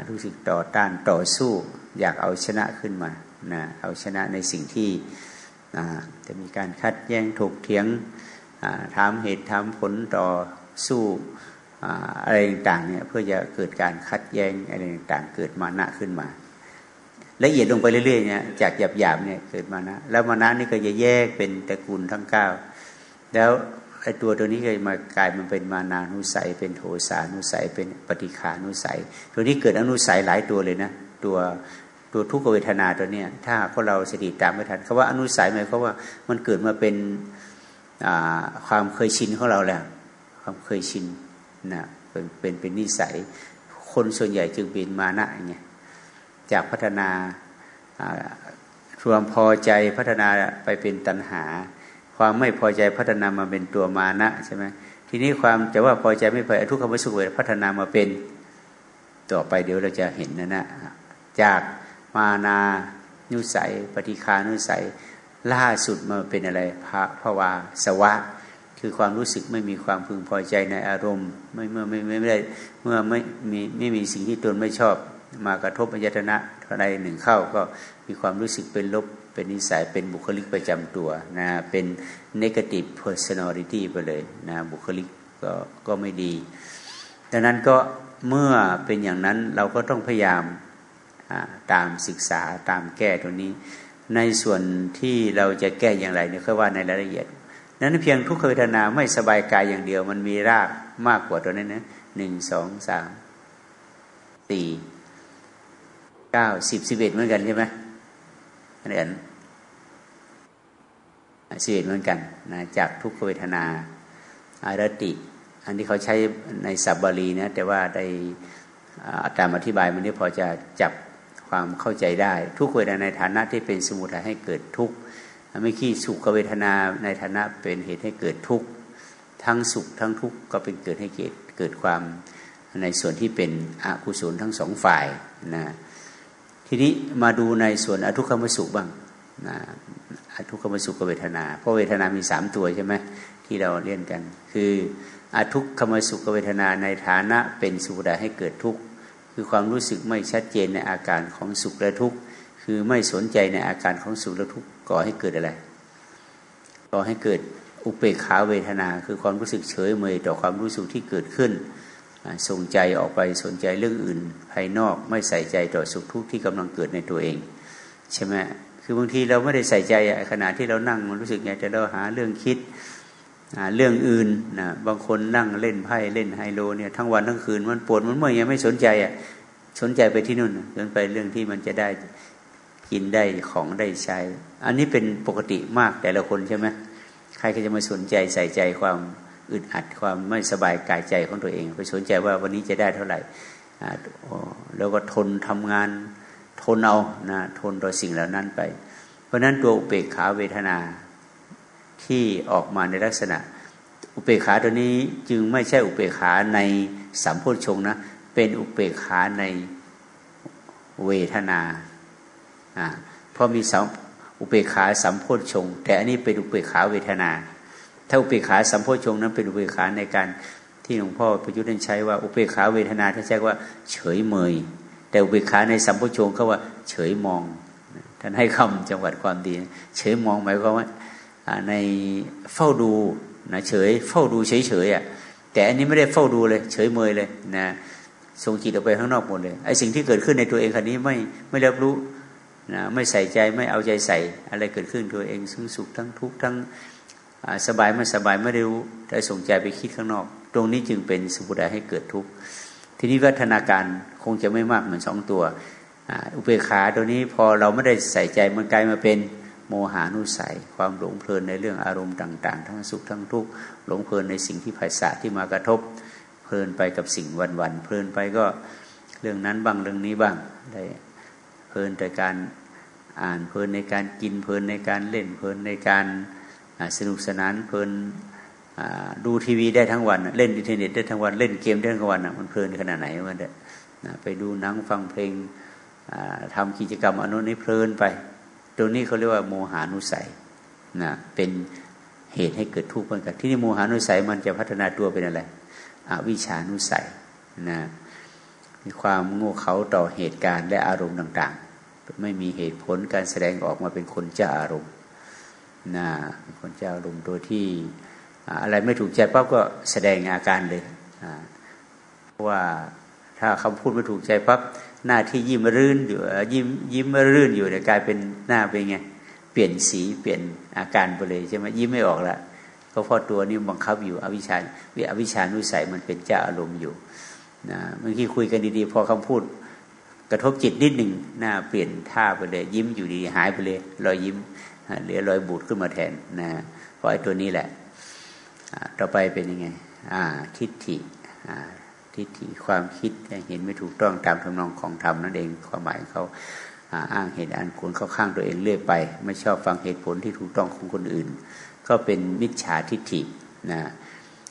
รู้สึกต่อต้านต่อสู้ อยากเอาชนะขึ้นมานะเอาชนะในสิ่งที่จะมีการคัดแย้งถกเถียงถามเหตุถามผลต่อสู้อะไรต่างๆเนี่ยเพื่อจะเกิดการคัดแย้งอะไรต่างๆเกิดมานะขึ้นมาละเอียดลงไปเรื่อยๆเนี่ยจากหยาบๆเนี่ยเกิดมานะ แล้วมานะนี่ก็จะแยกเป็นตระกูลทั้งเก้าแล้ว ไอ้ตัวตัวนี้ก็มากลายมันเป็นมานานุสัย เป็นโทสานุสัย เป็นปฏิคานุสัย ตัวนี้เกิดอนุสัยหลายตัวเลยนะ ตัวตัวทุกขเวทนาตัวเนี้ยถ้าพวกเราสติตามไม่ทันคาว่าอนุสัยหมายความว่ามันเกิดมาเป็นความเคยชินของเราแหล้วความเคยชินนะเป็นเป็นเป็นนิสัย คนส่วนใหญ่จึงเป็นมานะไงจากพัฒนาความพอใจพัฒนาไปเป็นตัณหา ความไม่พอใจพัฒนามาเป็นตัวมานะใช่ไหมทีนี้ความจะว่าพอใจไม่พอใจทุกขมสุขเวทพัฒนามาเป็นต่อไปเดี๋ยวเราจะเห็นนะนะจากมานานุสัย ปฏิคานุสัย ล่าสุดมาเป็นอะไรพระภวาสวะ คือความรู้สึกไม่มีความพึงพอใจในอารมณ์ ไม่เมื่อไม่ไม่ได้เมื่อไม่มีไม่มีสิ่งที่ตนไม่ชอบ มากระทบอายตนะอะไรหนึ่งเข้าก็มีความรู้สึกเป็นลบ เป็นนิสัยเป็นบุคลิกประจำตัวนะเป็น negative personality ไปเลยนะบุคลิกก็ก็ไม่ดี ดังนั้นก็เมื่อเป็นอย่างนั้นเราก็ต้องพยายามตามศึกษาตามแก้ตรงนี้ ในส่วนที่เราจะแก้อย่างไรเนี่ยคือว่าในรายละเอียด นั้นเพียงทุกขเวทนาไม่สบายกายอย่างเดียว มันมีรากมากกว่าตัวนั้นนะหนึ่งสองสามสี่เก้าสิบสิบเอ็ดเหมือนกันใช่ไหมเหรี สิเอ็ดเหมือนกันนะจากทุกขเวทนาอารติ อันที่เขาใช้ในสับบาลีนะแต่ว่าได้อาจารย์อธิบายมันนี้พอจะจับความเข้าใจได้ ทุกเวทนาในฐานะที่เป็นสมุทัยให้เกิดทุกข์ไม่ขี้สุขเวทนาในฐานะเป็นเหตุให้เกิดทุกข์ทั้งสุขทั้งทุกข์ก็เป็นเกิดให้เกิดเกิดความในส่วนที่เป็นอกุศลทั้งสองฝ่ายนะทีนี้มาดูในส่วนอทุกขมสุขบ้างนะ ทุกขมสุขเวทนา เพราะเวทนามีสามตัวใช่ไหมที่เราเรียนกัน คืออทุกขมสุขเวทนาในฐานะเป็นสุขดาให้เกิดทุกข์คือความรู้สึกไม่ชัดเจนในอาการของสุขและทุกข์คือไม่สนใจในอาการของสุขและทุกข์ก่อให้เกิดอะไรก่อให้เกิดอุเบกขาเวทนา คือความรู้สึกเฉยเมยต่อความรู้สึกที่เกิดขึ้นส่งใจออกไปสนใจเรื่องอื่น ภายนอกไม่ใส่ใจต่อสุขทุกข์ที่กำลังเกิดในตัวเอง ใช่ไหม คือบางทีเราไม่ได้ใส่ใจขณะที่เรานั่งมันรู้สึกไงแต่เราหาเรื่องคิดเรื่องอื่นนะบางคนนั่งเล่นไพ่เล่นไฮโลเนี่ยทั้งวันทั้งคืนมันปวดมันเมื่อยยังไม่สนใจอะสนใจไปที่นู่นสนไปเรื่องที่มันจะได้กินได้ของได้ใช้ อันนี้เป็นปกติมากแต่ละคนใช่ไหมใครก็จะมาสนใจใส่ใจความอึดอัดความไม่สบายกายใจของตัวเอง ไปสนใจว่าวันนี้จะได้เท่าไหร่แล้วก็ทนทำงาน ทนเอานะทนต่อสิ่งเหล่านั้นไป เพราะนั้นตัวอุเบกขาเวทนาที่ออกมาในลักษณะ อุเบกขาตัวนี้จึงไม่ใช่อุเบกขาในสัมโพชงนะเป็นอุเบกขาในเวทนาอ่าเพราะมีสัมอุเบกขาสัมโพชง แต่อันนี้เป็นอุเบกขาเวทนา ถ้าอุเบกขาสัมโพชงนั้นเป็นอุเบกขาในการที่หลวงพ่อประยุทธ์ท่านใช้ว่าอุเบกขาเวทนาท่านใช้ว่า เฉยเมย แต่อุเบกขาในสัมโพชงเขาว่า เฉยมอง ท่านให้คำจังหวัดความดี เฉยมองหมายความว่าในเฝ้าดูนะเฉยเฝ้าดูเฉยเฉยอะแต่อันนี้ไม่ได้เฝ้าดูเลย เฉยเมยเลยนะส่งจิตออกไปข้างนอกหมดเลยไอ้สิ่งที่เกิดขึ้นในตัวเองคันนี้ไม่ไม่รับรู้นะไม่ใส่ใจไม่เอาใจใส่ อะไรเกิดขึ้นตัวเองซึ่งสุขทั้งทุกข์ทั้งสบายไม่สบายไม่ได้รู้แต่ส่งใจไปคิดข้างนอก ตรงนี้จึงเป็นสมุทัยให้เกิดทุกข์ทีนี้วัฒนาการ คงจะไม่มากเหมือนสองตัวอุเบกขาตัวนี้พอเราไม่ได้ใส่ใจมันกลายมาเป็นโมหานุสัย ความหลงเพลินในเรื่องอารมณ์ต่าง ๆ ทั้งสุขทั้งทุกข์หลงเพลินในสิ่งที่ภายศาสที่มากระทบ เพลินไปกับสิ่งวันๆเพลินไปก็เรื่องนั้นบ้างเรื่องนี้บ้างได้เพลินแต่การอ่านเพลินในการกินเพลินในการเล่นเพลินในการสนุกสนานเพลินดูทีวีได้ทั้งวัน เล่นอินเทอร์เน็ตได้ทั้งวันเล่นเกมได้ทั้งวันมันเพลินขนาดไหนมัน เด้ไปดูหนังฟังเพลงทำกิจกรรมอนุนี้เพลินไป ตรงนี้เขาเรียกว่าโมหานุสัยนะเป็นเหตุให้เกิดทุกข์เหมือนกันที่นี่โมหานุสัยมันจะพัฒนาตัวเป็นอะไรอวิชานุสัยนะมีความโง่เขลาต่อเหตุการณ์และอารมณ์ต่าง ๆ ไม่มีเหตุผลการแสดงออกมาเป็นคนเจ้าอารมณ์นะคนเจ้าอารมณ์ตัวที่อะไรไม่ถูกใจปั๊บก็แสดงอาการเลยเพราะว่า ถ้าคำพูดไม่ถูกใจปั๊บหน้าที่ยิ้มรื่นอยู่ยิ้มยิ้มรื่นอยู่เนี่ยกลายเป็นหน้าเป็นไงเปลี่ยนสีเปลี่ยนอาการไปเลยใช่ไหมยิ้มไม่ออกละก็เพราะตัวนี้บังคับอยู่อวิชาวิอวิชานุสัยมันเป็นเจ้าอารมณ์อยู่นะเมื่อกี้คุยกันดีๆพอคำพูดกระทบจิตนิดหนึ่งหน้าเปลี่ยนท่าไปเลย ยิ้มอยู่ดีหายไปเลยรอยยิ้มเหลือรอยบูดขึ้นมาแทนนะเพราะไอ้ตัวนี้แหละต่อไปเป็นยังไงทิฏฐิ ทิฏฐิความคิดเห็นไม่ถูกต้องตามทำนองของธรรมนั่นเองความหมายเขาอ้างเหตุอันผลเข้าข้างตัวเองเรื่อยไป ไม่ชอบฟังเหตุผลที่ถูกต้องของคนอื่น ก็เป็นมิจฉาทิฏฐินะ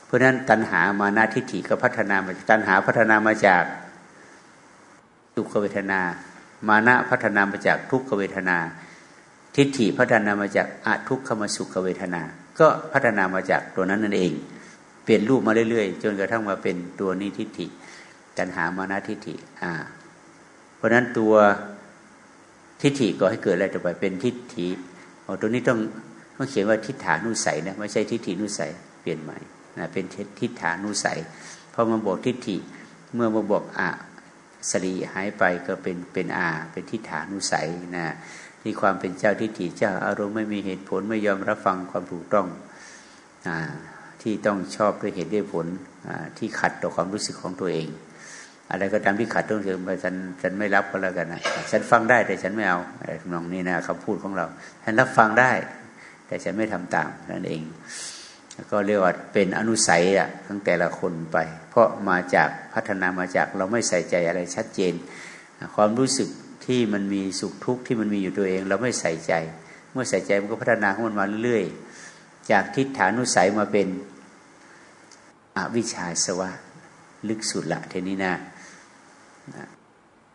เพราะฉะนั้นตัณหามานาทิฏฐิก็พัฒนามาตัณหาพัฒนามาจากทุกขเวทนา มานะพัฒนามาจากทุกขเวทนา ทิฏฐิพัฒนามาจากอทุกขมสุขเวทนา ก็พัฒนามาจากตัวนั้นนั่นเอง เปลี่ยนรูปมาเรื่อยๆ จนกระทั่งมาเป็นตัวนิทิฏฐิตัณหามานะทิฏฐิอ่า เพราะฉะนั้นตัวทิฏฐิก็ให้เกิดอะไรต่อไปเป็นทิฏฐิโอ้ตัวนี้ต้องต้องเขียนว่าทิฏฐานุสัยนะไม่ใช่ทิฏฐินุสัยเปลี่ยนใหม่นะเป็นทิฏฐานุสัยพอมาบอกทิฏฐิเมื่อมาบอกอะสรีหายไปก็เป็นเป็นอาเป็นทิฏฐานุสัยนะที่ความเป็นเจ้าทิฏฐิเจ้าอารมณ์ไม่มีเหตุผลไม่ยอมรับฟังความถูกต้องอ่า ที่ต้องชอบด้วยเหตุด้วยผลที่ขัดต่อความรู้สึกของตัวเอง อะไรก็ตามที่ขัดต้องเชิงไปฉันฉันไม่รับก็แล้วกันนะฉันฟังได้แต่ฉันไม่เอาอะไรทำนองนี้นะคำพูดของเราฉันรับฟังได้ แต่ฉันไม่ทำตามนั่นเองก็เรียกว่าเป็นอนุสัยอะทั้งแต่ละคนไป เพราะมาจากพัฒนามาจากเราไม่ใส่ใจอะไรชัดเจน ความรู้สึกที่มันมีสุขทุกข์ที่มันมีอยู่ตัวเอง เราไม่ใส่ใจ เมื่อใส่ใจมันก็พัฒนาของมันมาเรื่อยๆจากทิฏฐานุสัยมาเป็น อวิชชาสวะ ลึกสุดละเทนี้นะ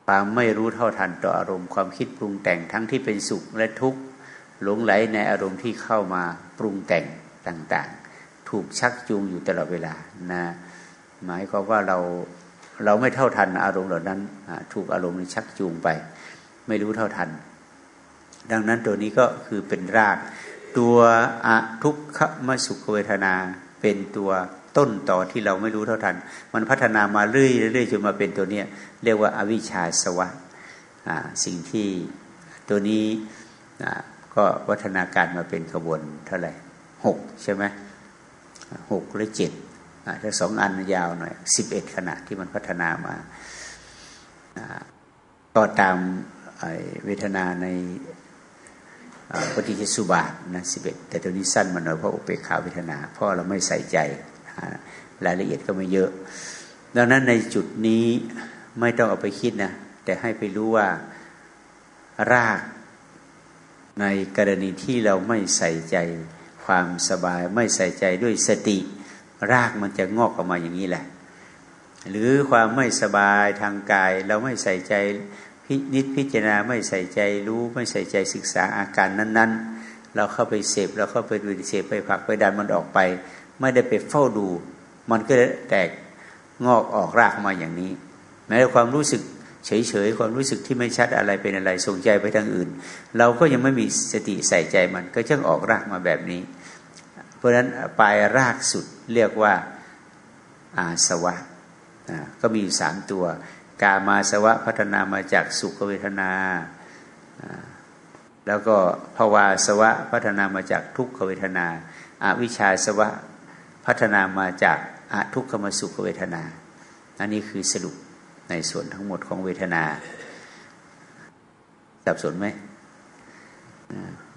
ความไม่รู้เท่าทันต่ออารมณ์ความคิดปรุงแต่งทั้งที่เป็นสุขและทุกข์หลงไหลในอารมณ์ที่เข้ามาปรุงแต่งต่าง ๆ ถูกชักจูงอยู่ตลอดเวลานะหมายความว่าเราเราไม่เท่าทันอารมณ์เหล่านั้นถูกอารมณ์นี้ชักจูงไป ไม่รู้เท่าทัน ดังนั้นตัวนี้ก็คือเป็นราก ตัวอทุกขมสุขเวทนาเป็นตัว ต้นต่อที่เราไม่รู้เท่าทัน มันพัฒนามาเรื่อยๆจนมาเป็นตัวเนี้ยเรียกว่าอาวิชชาสวะสิ่งที่ตัวนี้ก็วัฒนาการมาเป็นขบวนเท่าไหร่หกใช่ไหมหกหรือเจ็ดถ้าสองอันยาวหน่อยสิบเอ็ดขนาดที่มันพัฒนามาก็ตามเวทนาในปฏิจจสุบาทนะสิบเอ็ดแต่ตัวนี้สั้นมาหน่อยเพราะอุเบกขาเวทนา เพราะเราไม่ใส่ใจ รายละเอียดก็ไม่เยอะ ดังนั้นในจุดนี้ไม่ต้องเอาไปคิดนะแต่ให้ไปรู้ว่ารากในกรณีที่เราไม่ใส่ใจความสบายไม่ใส่ใจด้วยสติ รากมันจะงอกออกมาอย่างนี้แหละ หรือความไม่สบายทางกาย เราไม่ใส่ใจพินิจพิจารณาไม่ใส่ใจรู้ไม่ใส่ใจศึกษาอาการนั้น ๆ เราเข้าไปเสพเราเข้าไปดูเสพไปผักไปดันมันออกไป ไม่ได้ไปเฝ้าดู มันก็แตกงอกออกรากมาอย่างนี้แม้ความรู้สึกเฉยๆความรู้สึกที่ไม่ชัดอะไรเป็นอะไรส่งใจไปทางอื่น เราก็ยังไม่มีสติใส่ใจมันก็ช่างออกรากมาแบบนี้ เพราะฉะนั้นปลายรากสุดเรียกว่าอาสวะก็มีสามตัว กามาสวะพัฒนามาจากสุขเวทนา แล้วก็ภาวาสวะพัฒนามาจากทุกขเวทนาอาวิชชาสวะ พัฒนามาจากอาทุกขมสุขเวทนา อันนี้คือสรุปในส่วนทั้งหมดของเวทนาสับสนไหม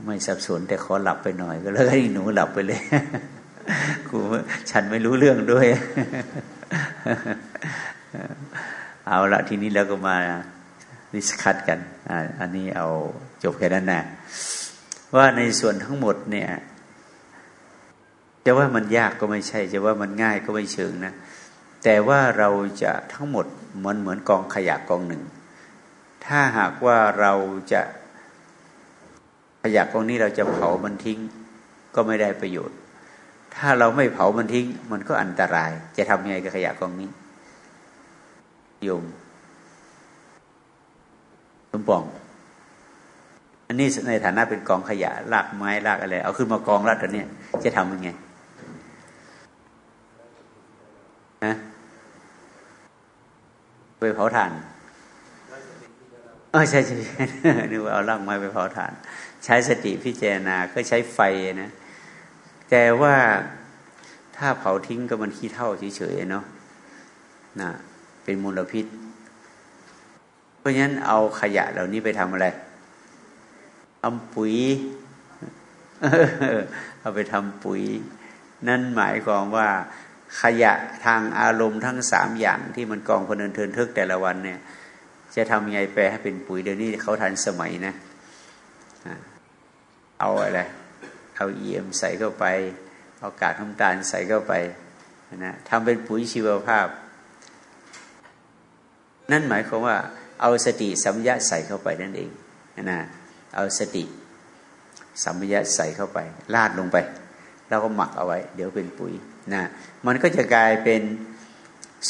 ไม่สับสนแต่ขอหลับไปหน่อย ก็เลยให้หนูหลับไปเลยกูฉันไม่รู้เรื่องด้วย เอาละทีนี้เราก็มาดิสคัตกัน อันนี้เอาจบแค่นั้นนะว่าในส่วนทั้งหมดเนี่ย จะว่ามันยากก็ไม่ใช่ จะว่ามันง่ายก็ไม่เชิงนะ แต่ว่าเราจะทั้งหมดมันเหมือนกองขยะกองหนึ่ง ถ้าหากว่าเราจะขยะกองนี้เราจะเผามันทิ้งก็ไม่ได้ประโยชน์ ถ้าเราไม่เผามันทิ้ง มันก็อันตราย จะทำยังไงกับขยะกองนี้โยมสมปอง อันนี้ในฐานะเป็นกองขยะลากไม้ลากอะไร เอาขึ้นมากองแล้วตอนนี้จะทำยังไง ฮะไปเผาถ่านเออใช่ใช่นึกว่าเอาล่างไม้ไปเผาถ่าน ใช้สติพิจารณาก็ใช้ไฟนะ แต่ว่าถ้าเผาทิ้งก็มันขี้เท่าเฉยๆเนาะนะเป็นมลพิษ เพราะฉะนั้นเอาขยะเหล่านี้ไปทำอะไรทำปุ๋ย เอาไปทำปุ๋ย นั่นหมายความว่า ขยะทางอารมณ์ทั้งสามอย่างที่มันกองคนเดินเทินทึกแต่ละวันเนี่ย จะทำยังไงแปลให้เป็นปุ๋ยเดี๋ยวนี้เขาทันสมัยนะ เอาอะไร เอาเอี่ยมใส่เข้าไป เอากากน้ำตาลใส่เข้าไปนะทำเป็นปุ๋ยชีวภาพ นั่นหมายความว่า เอาสติสัมยาใส่เข้าไปนั่นเองนะเอาสติสัมยาใส่เข้าไปลาดลงไป แล้วก็หมักเอาไว้ เดี๋ยวเป็นปุ๋ย นะมันก็จะกลายเป็น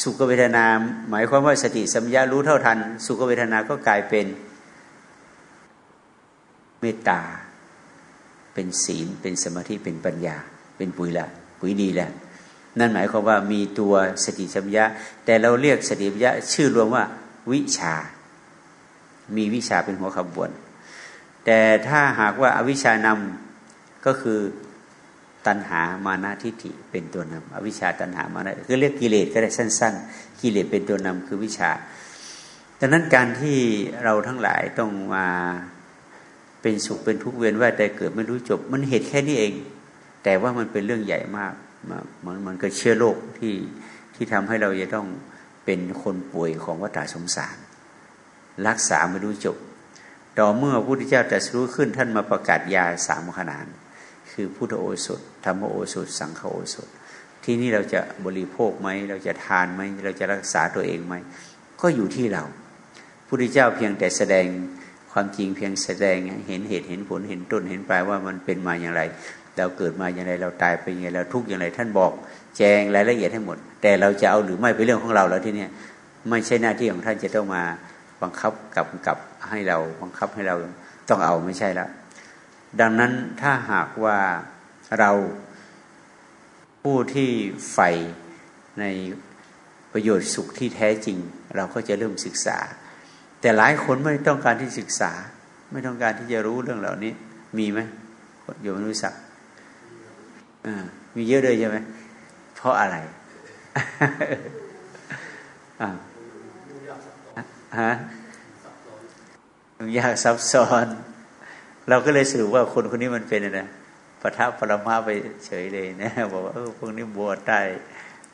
สุขเวทนา หมายความว่าสติสัมยารู้เท่าทัน สุขเวทนาก็กลายเป็นเมตตา เป็นศีล เป็นสมาธิเป็นปัญญา เป็นปุ๋ยละปุ๋ยดีละนั่นหมายความว่ามีตัวสติสัมยาแต่เราเรียกสติสัมยาชื่อรวมว่าวิชา มีวิชาเป็นหัวขบวน แต่ถ้าหากว่าอาวิชานำก็คือ ตัณหามานะทิฏฐิเป็นตัวนำอวิชชาตัณหามานะคือเรียกกิเลสก็ได้สั้น ๆ กิเลสเป็นตัวนำคือวิชาดังนั้นการที่เราทั้งหลายต้องมาเป็นสุขเป็นทุกข์เวียนว่ายแต่เกิดไม่รู้จบ มันเหตุแค่นี้เอง แต่ว่ามันเป็นเรื่องใหญ่มากมันมันก็เชื้อโรคที่ที่ทำให้เราจะต้องเป็นคนป่วยของวัฏสงสาร รักษาไม่รู้จบ ต่อเมื่อพระพุทธเจ้าตรัสรู้ขึ้นท่านมาประกาศยาสามขนาดคือพุทธโอสถ ธรรมโอสถสังฆโอสถ ที่นี่เราจะบริโภคไหมเราจะทานไหมเราจะรักษาตัวเองไหมก็อยู่ที่เราพุทธเจ้าเพียงแต่แสดงความจริงเพียงแสดงเห็นเหตุเห็นผลเห็นต้นเห็นปลายว่ามันเป็นมาอย่างไร เราเกิดมาอย่างไรเราตายไปอย่างไรเราทุกข์อย่างไร ท่านบอกแจงรายละเอียดให้หมด แต่เราจะเอาหรือไม่เป็นเรื่องของเราแล้วที่นี่ไม่ใช่หน้าที่ของท่านจะต้องมาบังคับกับกับให้เราบังคับให้เราต้องเอาไม่ใช่แล้วดังนั้นถ้าหากว่า เราผู้ที่ใฝ่ในประโยชน์สุขที่แท้จริง เราก็จะเริ่มศึกษา แต่หลายคนไม่ต้องการที่ศึกษา ไม่ต้องการที่จะรู้เรื่องเหล่านี้ มีไหมโยมรู้สักมีเยอะเลยใช่ไหมเพราะอะไรฮะยากซับซ้อน เราก็เลยสรุปว่าคนคนนี้มันเป็นอะไร ปะทับปรมาไปเฉยเลยนะบอกว่าเออพวกนี้บวชใต้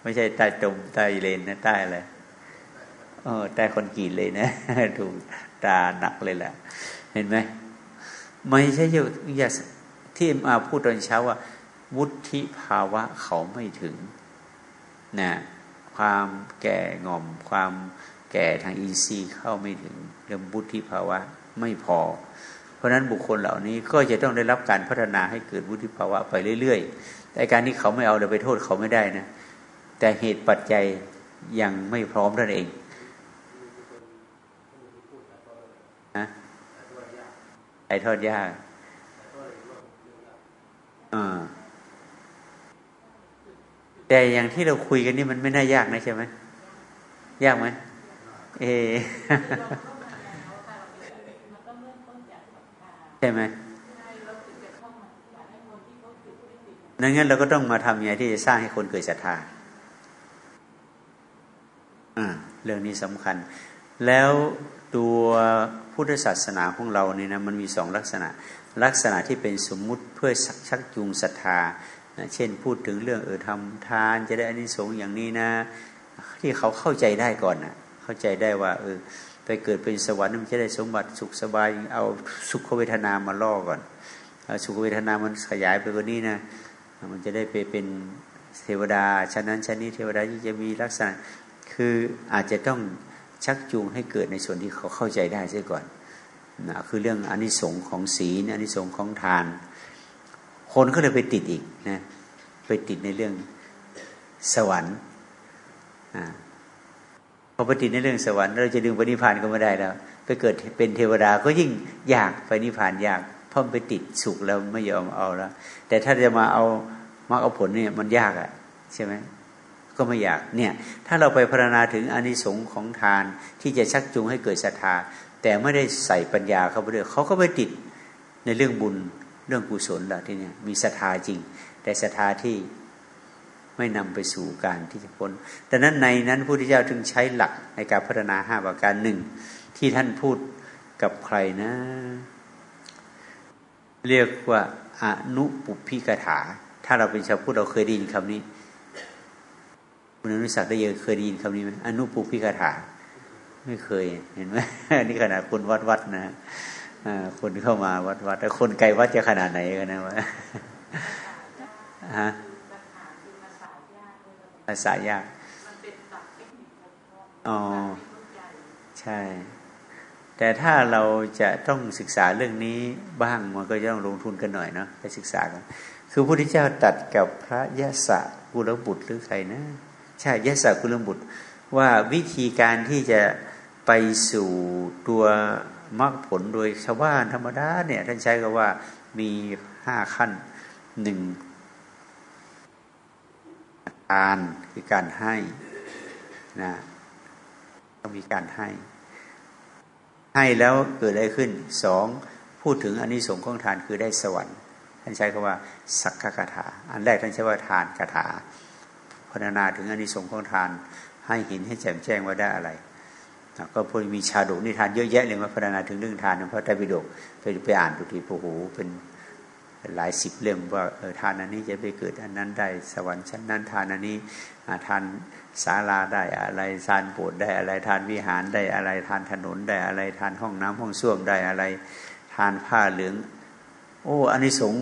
ไม่ใช่ใต้ตมใต้เลนนะใต้อะไรเออใต้คนกีดเลยนะถูกตาหนักเลยแหละเห็นไหมไม่ใช่ยอย่าที่มาพูดตอนเช้าว่า วุฒิภาวะเขาไม่ถึงนะความแก่งอม ความแก่ทางอีซีเข้าไม่ถึงเรื่องวุฒิภาวะไม่พอ เพราะนั้นบุคคลเหล่านี้ก็จะต้องได้รับการพัฒนาให้เกิดวุฒิภาวะไปเรื่อยๆ แต่การที่เขาไม่เอาเราไปโทษเขาไม่ได้นะ แต่เหตุปัจจัยยังไม่พร้อมนั่นเองนะไอ้ทอดยากอ่าแต่อย่างที่เราคุยกันนี่มันไม่น่ายากนะใช่ไหมยากไหมเอ ใช่ไหมดังนั้นเราก็ต้องมาทำยังไงที่จะสร้างให้คนเกิดศรัทธาเรื่องนี้สำคัญ แล้วตัวพุทธศาสนาของเราเนี่ยนะมันมีสองลักษณะ ลักษณะที่เป็นสมมุติเพื่อชักจูงศรัทธาเช่นพูดถึงเรื่องเออทำทานจะได้อานิสงส์อย่างนี้นะ ที่เขาเข้าใจได้ก่อนนะเข้าใจได้ว่า เออ ไปเกิดเป็นสวรรค์มันจะได้สมบัติสุขสบาย เอาสุขเวทนามาล่อก่อนสุขเวทนามันขยายไปกว่านี้นะมันจะได้ไปเป็นเทวดาฉะนั้นชั้นนี้เทวดาที่จะมีลักษณะคืออาจจะต้องชักจูงให้เกิดในส่วนที่เขาเข้าใจได้เสียก่อนนะคือเรื่องอนิสงส์ของศีลอนิสงส์ของทาน คนก็เลยไปติดอีกนะไปติดในเรื่องสวรรค์ พอปติในเรื่องสวรรค์เราจะดึงไปนิพพานก็ไม่ได้แล้ว ไปเกิดเป็นเทวดาก็ยิ่งยากไปนิพพานยากเพราะไปติดสุขแล้วไม่ยอมเอาแล้ว แต่ถ้าจะมาเอามาเอาผลเนี่ยมันยากอะ่ะใช่ไหมก็ไม่อยากเนี่ยถ้าเราไปพัฒนาถึงอนิสงค์ของทานที่จะชักจูงให้เกิดศรัทธา แต่ไม่ได้ใส่ปัญญาเข้าไปด้วยเขาก็ไปติดในเรื่องบุญเรื่องกุศลละที่เนี่ยมีศรัทธาจริง แต่ศรัทธาที่ ไม่นำไปสู่การที่จะพ้นดังนั้นในนั้นพระพุทธเจ้าถึงใช้หลักในการพัฒนาห้าประการหนึ่งที่ท่านพูดกับใครนะ เรียกว่าอนุปุพิกถา ถ้าเราเป็นชาวพุทธเราเคยได้ยินคำนี้คุณอนุสักได้ยินเคยได้ยินคำนี้ไหมอนุปุพิกถา ไม่เคยเห็นไหมนี่ขนาดคนวัดวัดนะคนเข้ามาวัดวัดแต่คนไกลวัดจะขนาดไหนกันนะวะฮะ ภาษายากอ๋อใช่ แต่ถ้าเราจะต้องศึกษาเรื่องนี้บ้างมันก็ต้องลงทุนกันหน่อยเนาะไปศึกษากันคือพระพุทธเจ้าตัดกับพระยะสะกุลบุตรหรือใครนะ ใช่ยะสะกุลบุตร ว่าวิธีการที่จะไปสู่ตัวมรรคผลโดยชาวบ้านธรรมดาเนี่ยท่านใช้คำว่ามีห้าขั้นหนึ่ง ทานคือการให้นะต้องมีการให้ ให้แล้วเกิดอะไรขึ้นสองพูดถึงอันนี้สงของทานคือได้สวรรค์ ท่านใช้คำว่า สักกะถา อันแรกท่านใช้ว่าทานกถาพรรณนาถึงอันนี้สงของทาน ให้เห็นให้แจ่มแจ้งว่าได้อะไรก็พอมีชาดกนิทานเยอะแยะเลยมาพัฒนาถึงเรื่องทานเพราะไตรปิฎกไปไปอ่านดูทีโอ้โหเป็น หลายสิบเรื่องว่าเออทานอันนี้จะไปเกิดอันนั้นได้สวรรค์ชั้นนั้นทานอันนี้ทานศาลาได้อะไรทานโบสถ์ได้อะไรทานวิหารได้อะไรทานถนนได้อะไรทานห้องน้ำห้องส้วมได้อะไร ทานผ้าเหลือง โอ้อันนี้สง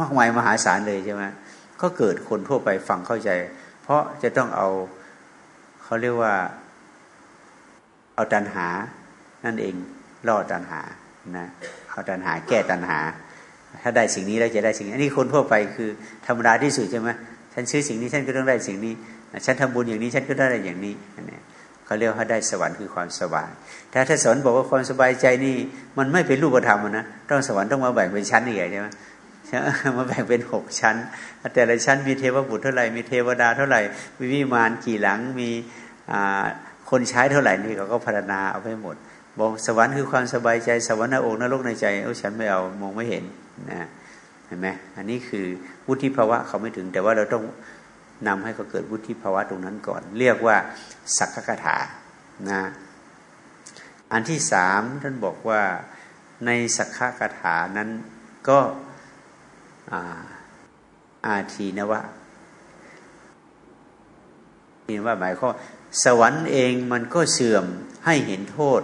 มากมายมหาศาลเลยใช่ไหมก็เกิดคนทั่วไปฟังเข้าใจ เพราะจะต้องเอาเขาเรียกว่าเอาตัณหานั่นเองล่อตัณหานะเอาตัณหาแก้ตัณหา ถ้าได้สิ่งนี้แล้วจะได้สิ่งนี้อันนี้คนทั่วไปคือธรรมดาที่สุดใช่ไหมฉันซื้อสิ่งนี้ฉันก็ต้องได้สิ่งนี้ ฉันทำบุญอย่างนี้ฉันก็ได้อย่างนี้นี่เขาเรียกว่าได้สวรรค์คือความสบายแต่ถ้าสวรรค์บอกว่าความสบายใจนี่ มันไม่เป็นรูปธรรมนะต้องสวรรค์ต้องมาแบ่งเป็นชั้นอีกใช่ไหมมาแบ่งเป็นหกชั้น แต่ละชั้นมีเทวบุตรเท่าไหร่มีเทวดาเท่าไหร่มีวิมานกี่หลังมีคนใช้เท่าไหร่นี่เขาก็พัฒนาเอาไปหมด บอกสวรรค์คือความสบายใจสวรรค์ในอกนรกในใจเออฉันไม่เอามองไม่เห็น นะเห็นไหมอันนี้คือวุฒิภาวะเขาไม่ถึง แต่ว่าเราต้องนำให้เขาเกิดวุฒิภาวะตรงนั้นก่อน เรียกว่าสักกถานะอันที่สามท่านบอกว่าในสักขะถานั้นก็อาทีนะว่นี่ว่าหมายควาสวรรค์เองมันก็เสื่อมให้เห็นโทษ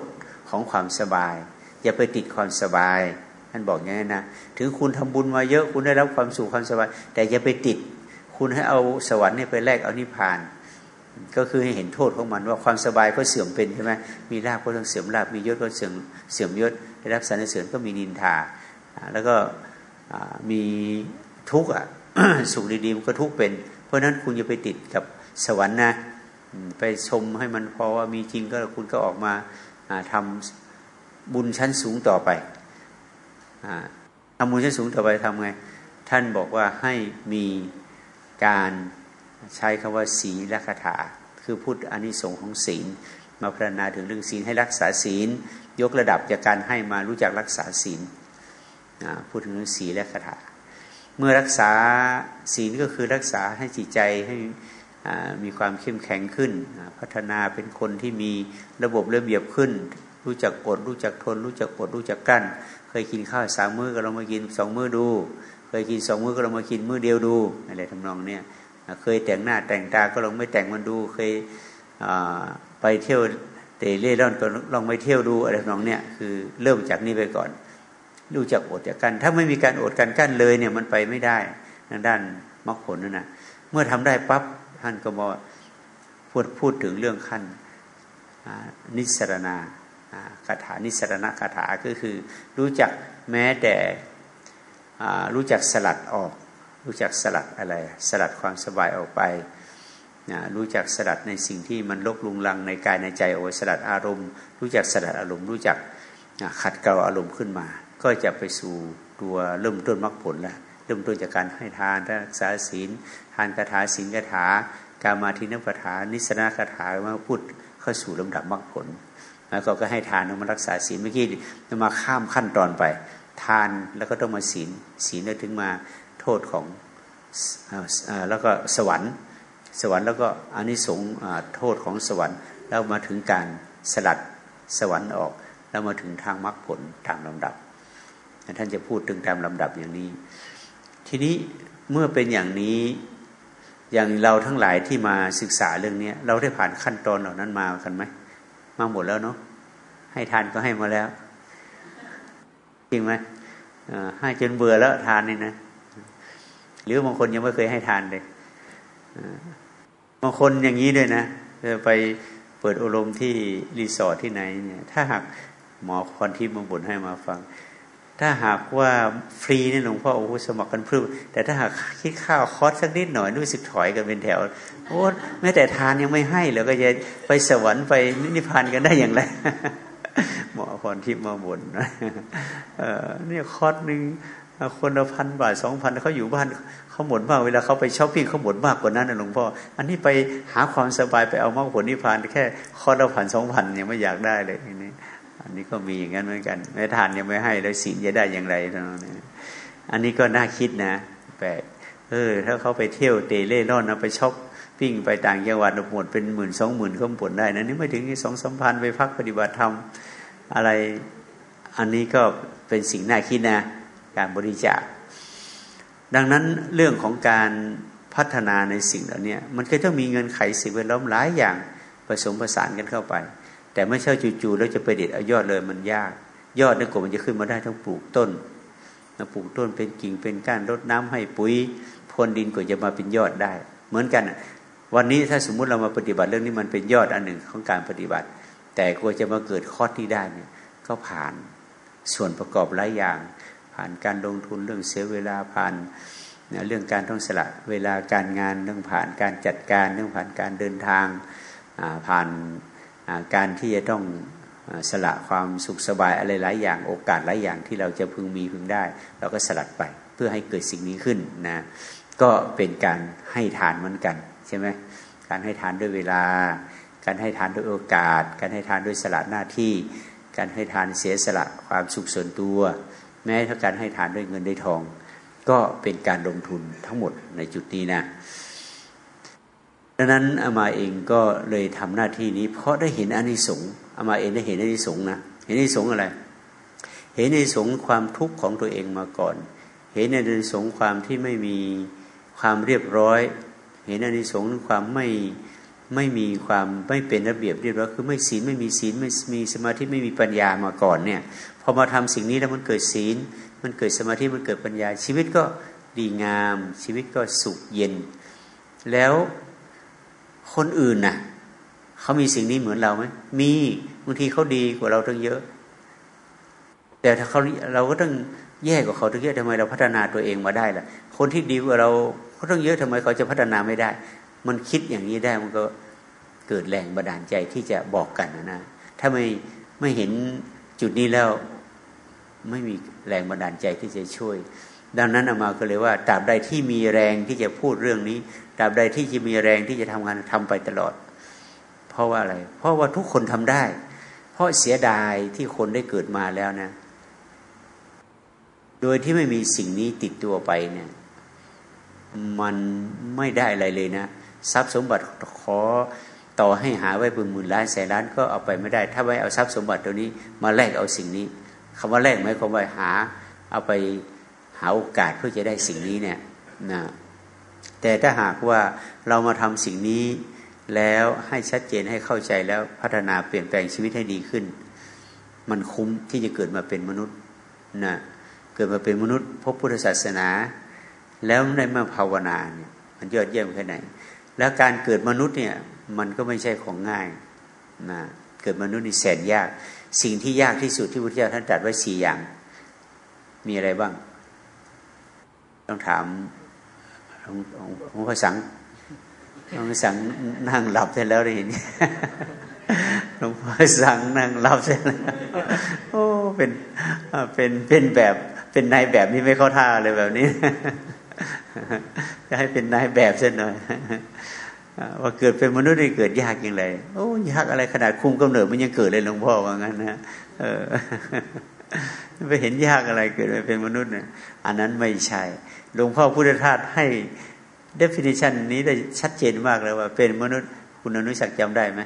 ของความสบาย อย่าไปติดความสบาย ท่านบอกอย่างนี้นะถึงคุณทำบุญมาเยอะคุณได้รับความสุขความสบายแต่อย่าไปติด คุณให้เอาสวรรค์นี่ไปแลกเอานิพพาน ก็คือให้เห็นโทษของมันว่าความสบายก็เสื่อมเป็นใช่ไหมมีลาภก็ต้องเสื่อมลาภมียศก็เสื่อมเสื่อมยศได้รับสรรเสริญก็มีนินทา แล้วก็มีทุกข์อะสุขดีๆมันก็ทุกข์เป็น เพราะฉะนั้นคุณจะไปติดกับสวรรค์นะไปชมให้มันพอว่ามีจริงก็คุณก็ออกมาทำบุญชั้นสูงต่อไป ทำบุญชั้นสูงต่อไปทำไง ท่านบอกว่าให้มีการใช้คำว่าศีลคาถา คือพูดอานิสงส์ของศีล มาพรรณนาถึงเรื่องศีลให้รักษาศีล ยกระดับจากการให้มารู้จักรักษาศีลพูดถึงเรื่องศีลและคาถา เมื่อรักษาศีลก็คือรักษาให้จิตใจให้มีความเข้มแข็งขึ้น พัฒนาเป็นคนที่มีระบบระเบียบขึ้น รู้จักอดรู้จักทน รู้จักอดรู้จักกั้น เคยกินข้าวสามมื้อก็ลองมากินสองมื้อดู เคยกินสองมื้อก็ลองมากินมื้อเดียวดูอะไรทำนองเนี้ยเคยแต่งหน้าแต่งตาก็ลองไม่แต่งมันดู เคยไปเที่ยวเตะเล่ร่อนก็ลองไปเที่ยวดูอะไรทำนองเนี้ยคือเริ่มจากนี้ไปก่อนรู้จักอดจากกัน ถ้าไม่มีการอดกันกั้นเลยเนี่ยมันไปไม่ได้ทางด้านมรรคผลนั่นนะเมื่อทำได้ปั๊บท่านก็มาพูดพูดถึงเรื่องขั้นนิสรณา คาถานิสรณคาถาก็คือรู้จักแม้แต่รู้จักสลัดออก รู้จักสลัดอะไร สลัดความสบายออกไปรู้จักสลัดในสิ่งที่มันลกลุงลังในกายในใจโอ้สลัดอารมณ์ รู้จักสลัดอารมณ์ รู้จักขัดเกลาอารมณ์ขึ้นมา ก็จะไปสู่ตัวเริ่มต้นมรรคผลแล้วเริ่มต้นจากการให้ทานรักษาศีลทานคาถาศีลคาถา กามาทินปถานิสนาคาถามาพูดเข้าสู่ลำดับมรรคผล แล้วก็ให้ทานแล้วมารักษาศีลเมื่อกี้จะมาข้ามขั้นตอนไป ทานแล้วก็ต้องมาศีลศีลแล้วถึงมาโทษของแล้วก็สวรรค์ สวรรค์แล้วก็อานิสงส์โทษของสวรรค์ แล้วมาถึงการสลัดสวรรค์ออก แล้วมาถึงทางมรรคผลตามลำดับ ท่านจะพูดถึงตามลำดับอย่างนี้ ทีนี้เมื่อเป็นอย่างนี้อย่างเราทั้งหลายที่มาศึกษาเรื่องนี้เราได้ผ่านขั้นตอนเหล่านั้นมากันไหม มาหมดแล้วเนาะให้ทานก็ให้มาแล้ว จริงไหมให้จนเบื่อแล้วทานนี่นะหรือบางคนยังไม่เคยให้ทานเลยบางคนอย่างนี้ด้วยนะไปเปิดอารมณ์ที่รีสอร์ทที่ไหนเนี่ยถ้าหากหมอคอนที่มาบ่นให้มาฟัง ถ้าหากว่าฟรีเนี่ยหลวงพ่อโอ้โหสมัครกันพึ่แต่ถ้าหากคิดข้าวคอสสักนิดหน่อยรู้สึกถอยกันเป็นแถว โอ้แม้แต่ทานยังไม่ให้แล้วก็จะไปสวรรค์ไปนิพพานกันได้อย่างไรหมอพรทิพย์มาบ่นนะนี่คอร์สหนึ่งคนละพันบาทสองพันเขาอยู่บ้านเขาหมดมากเวลาเขาไปช้อปปิ้งเขาหมดมากกว่านั้นนะหลวงพ่ออันนี้ไปหาความสบายไปเอามรรคผลนิพพานแค่คอร์สละพันสองพันยังไม่อยากได้เลยนี่อันนี้ก็มีอย่างนั้นเหมือนกัน แม้ทานยังไม่ให้แล้วศีลจะได้อย่างไรเท่านั้นอันนี้ก็น่าคิดนะแปลกเออ ถ้าเขาไปเที่ยวเตร่เร่ร่อนนะไปช็อป ปิ้งไปต่างจังหวัดหมดเป็นหมื่นสองหมื่นเขาทนได้นะนี่ไม่ถึงสองสามพันไปพักปฏิบัติธรรมอะไรอันนี้ก็เป็นสิ่งน่าคิดนะการบริจาค ดังนั้นเรื่องของการพัฒนาในสิ่งเหล่านี้มันก็ต้องมีเงินไขสิ่งแวดล้อมหลายอย่างผสมผสานกันเข้าไป แต่ไม่ใช่จู่ๆแล้วจะไปเด็ดเอายอดเลยมันยาก ยอดนั่นก็มันจะขึ้นมาได้ต้องปลูกต้นปลูกต้นเป็นกิ่งเป็นก้านรดน้ำให้ปุ๋ยพรวนดินก็จะมาเป็นยอดได้ เหมือนกัน วันนี้ถ้าสมมุติเรามาปฏิบัติเรื่องนี้มันเป็นยอดอันหนึ่งของการปฏิบัติ แต่กลัวจะมาเกิดคอที่ได้เนี่ยก็ผ่านส่วนประกอบหลายอย่าง ผ่านการลงทุนเรื่องเสียเวลาผ่านเรื่องการต้องสละเวลาการงานเรื่องผ่านการจัดการเรื่องผ่านการเดินทางผ่านการที่จะต้องสละความสุขสบายอะไรหลายอย่างโอกาสหลายอย่างที่เราจะพึงมีพึงได้ เราก็สลัดไปเพื่อให้เกิดสิ่งนี้ขึ้นนะก็เป็นการให้ทานเหมือนกัน ช่ไหมการให้ทานด้วยเวลา การให้ทานด้วยโอกาส การให้ทานด้วยสละหน้าที่ การให้ทานเสียสละความสุขส่วนตัว แม้ถ้าการให้ทานด้วยเงินด้วยทอง ก็เป็นการลงทุนทั้งหมดในจุดนี้นะดังนั้นอามาเองก็เลยทำหน้าที่นี้ เพราะได้เห็นอนิสงส์อามาเองได้เห็นอนิสงส์นะเห็นอนิสงส์อะไร เห็นอนิสงส์ความทุกข์ของตัวเองมาก่อน เห็นอนิสงส์ความที่ไม่มีความเรียบร้อย เห็นอานิสงส์ความไม่ไม่มีความไม่เป็นระเบียบเรียบร้อยคือไม่ศีลไม่มีศีลไม่มีสมาธิไม่มีปัญญามาก่อนเนี่ยพอมาทำสิ่งนี้แล้วมันเกิดศีล มันเกิดสมาธิมันเกิดปัญญา ชีวิตก็ดีงาม ชีวิตก็สุขเย็น แล้วคนอื่นน่ะเขามีสิ่งนี้เหมือนเราไหมมีบางทีเขาดีกว่าเราตั้งเยอะ แต่ถ้าเขาเราก็ต้องแย่กว่าเขาตั้งเยอะทำไมเราพัฒนาตัวเองมาได้ล่ะ คนที่ดีกว่าเรา เขาต้องเยอะทำไมเขาจะพัฒนาไม่ได้ มันคิดอย่างนี้ได้มันก็เกิดแรงบันดาลใจที่จะบอกกันนะถ้าไม่ไม่เห็นจุดนี้แล้วไม่มีแรงบันดาลใจที่จะช่วย ดังนั้นอามาก็เลยว่าตราบใดที่มีแรงที่จะพูดเรื่องนี้ตราบใดที่จะมีแรงที่จะทำงานทำไปตลอด เพราะว่าอะไร เพราะว่าทุกคนทำได้ เพราะเสียดายที่คนได้เกิดมาแล้วนะ โดยที่ไม่มีสิ่งนี้ติดตัวไปเนี่ย มันไม่ได้อะไรเลยนะ ทรัพย์สมบัติขอต่อให้หาไว้เป็นหมื่นล้านแสนล้านก็เอาไปไม่ได้ ถ้าไม่เอาทรัพย์สมบัติตัวนี้มาแลกเอาสิ่งนี้คำว่าแลกหมายความว่าหา เอาไปหาโอกาสเพื่อจะได้สิ่งนี้เนี่ยนะแต่ถ้าหากว่าเรามาทำสิ่งนี้แล้วให้ชัดเจนให้เข้าใจแล้วพัฒนาเปลี่ยนแปลงชีวิตให้ดีขึ้น มันคุ้มที่จะเกิดมาเป็นมนุษย์นะเกิดมาเป็นมนุษย์พบพุทธศาสนา แล้วได้มาภาวนาเนี่ยมันยอดเยี่ยมแค่ไหน แล้วการเกิดมนุษย์เนี่ยมันก็ไม่ใช่ของง่ายนะเกิดมนุษย์นี่แสนยาก สิ่งที่ยากที่สุดที่พระพุทธเจ้าท่านตรัสไว้สี่อย่าง มีอะไรบ้าง ต้องถามหลวงพ่อสังหลวงพ่อสังนั่งหลับเสร็จแล้วนี่หลวงพ่อสังนั่งหลับเสร็จแล้วโอ้เป็นเป็นเป็นแบบเป็นนายแบบนี้ไม่เข้าท่าเลยแบบนี้ จะให้เป็นนายแบบเส้นหน่อยว่าเกิดเป็นมนุษย์นี่เกิดยากอย่างไรโอ้ยากอะไรขนาดคุมกำเนิดมันยังเกิดเลยหลวงพ่อว่างั้นนะเออไปเห็นยากอะไรเกิดมาเป็นมนุษย์เนี่ยอันนั้นไม่ใช่หลวงพ่อพุทธทาสให้ definition นี้ได้ชัดเจนมากเลยว่า เป็นมนุษย์ คุณอนุสักจำได้ไหม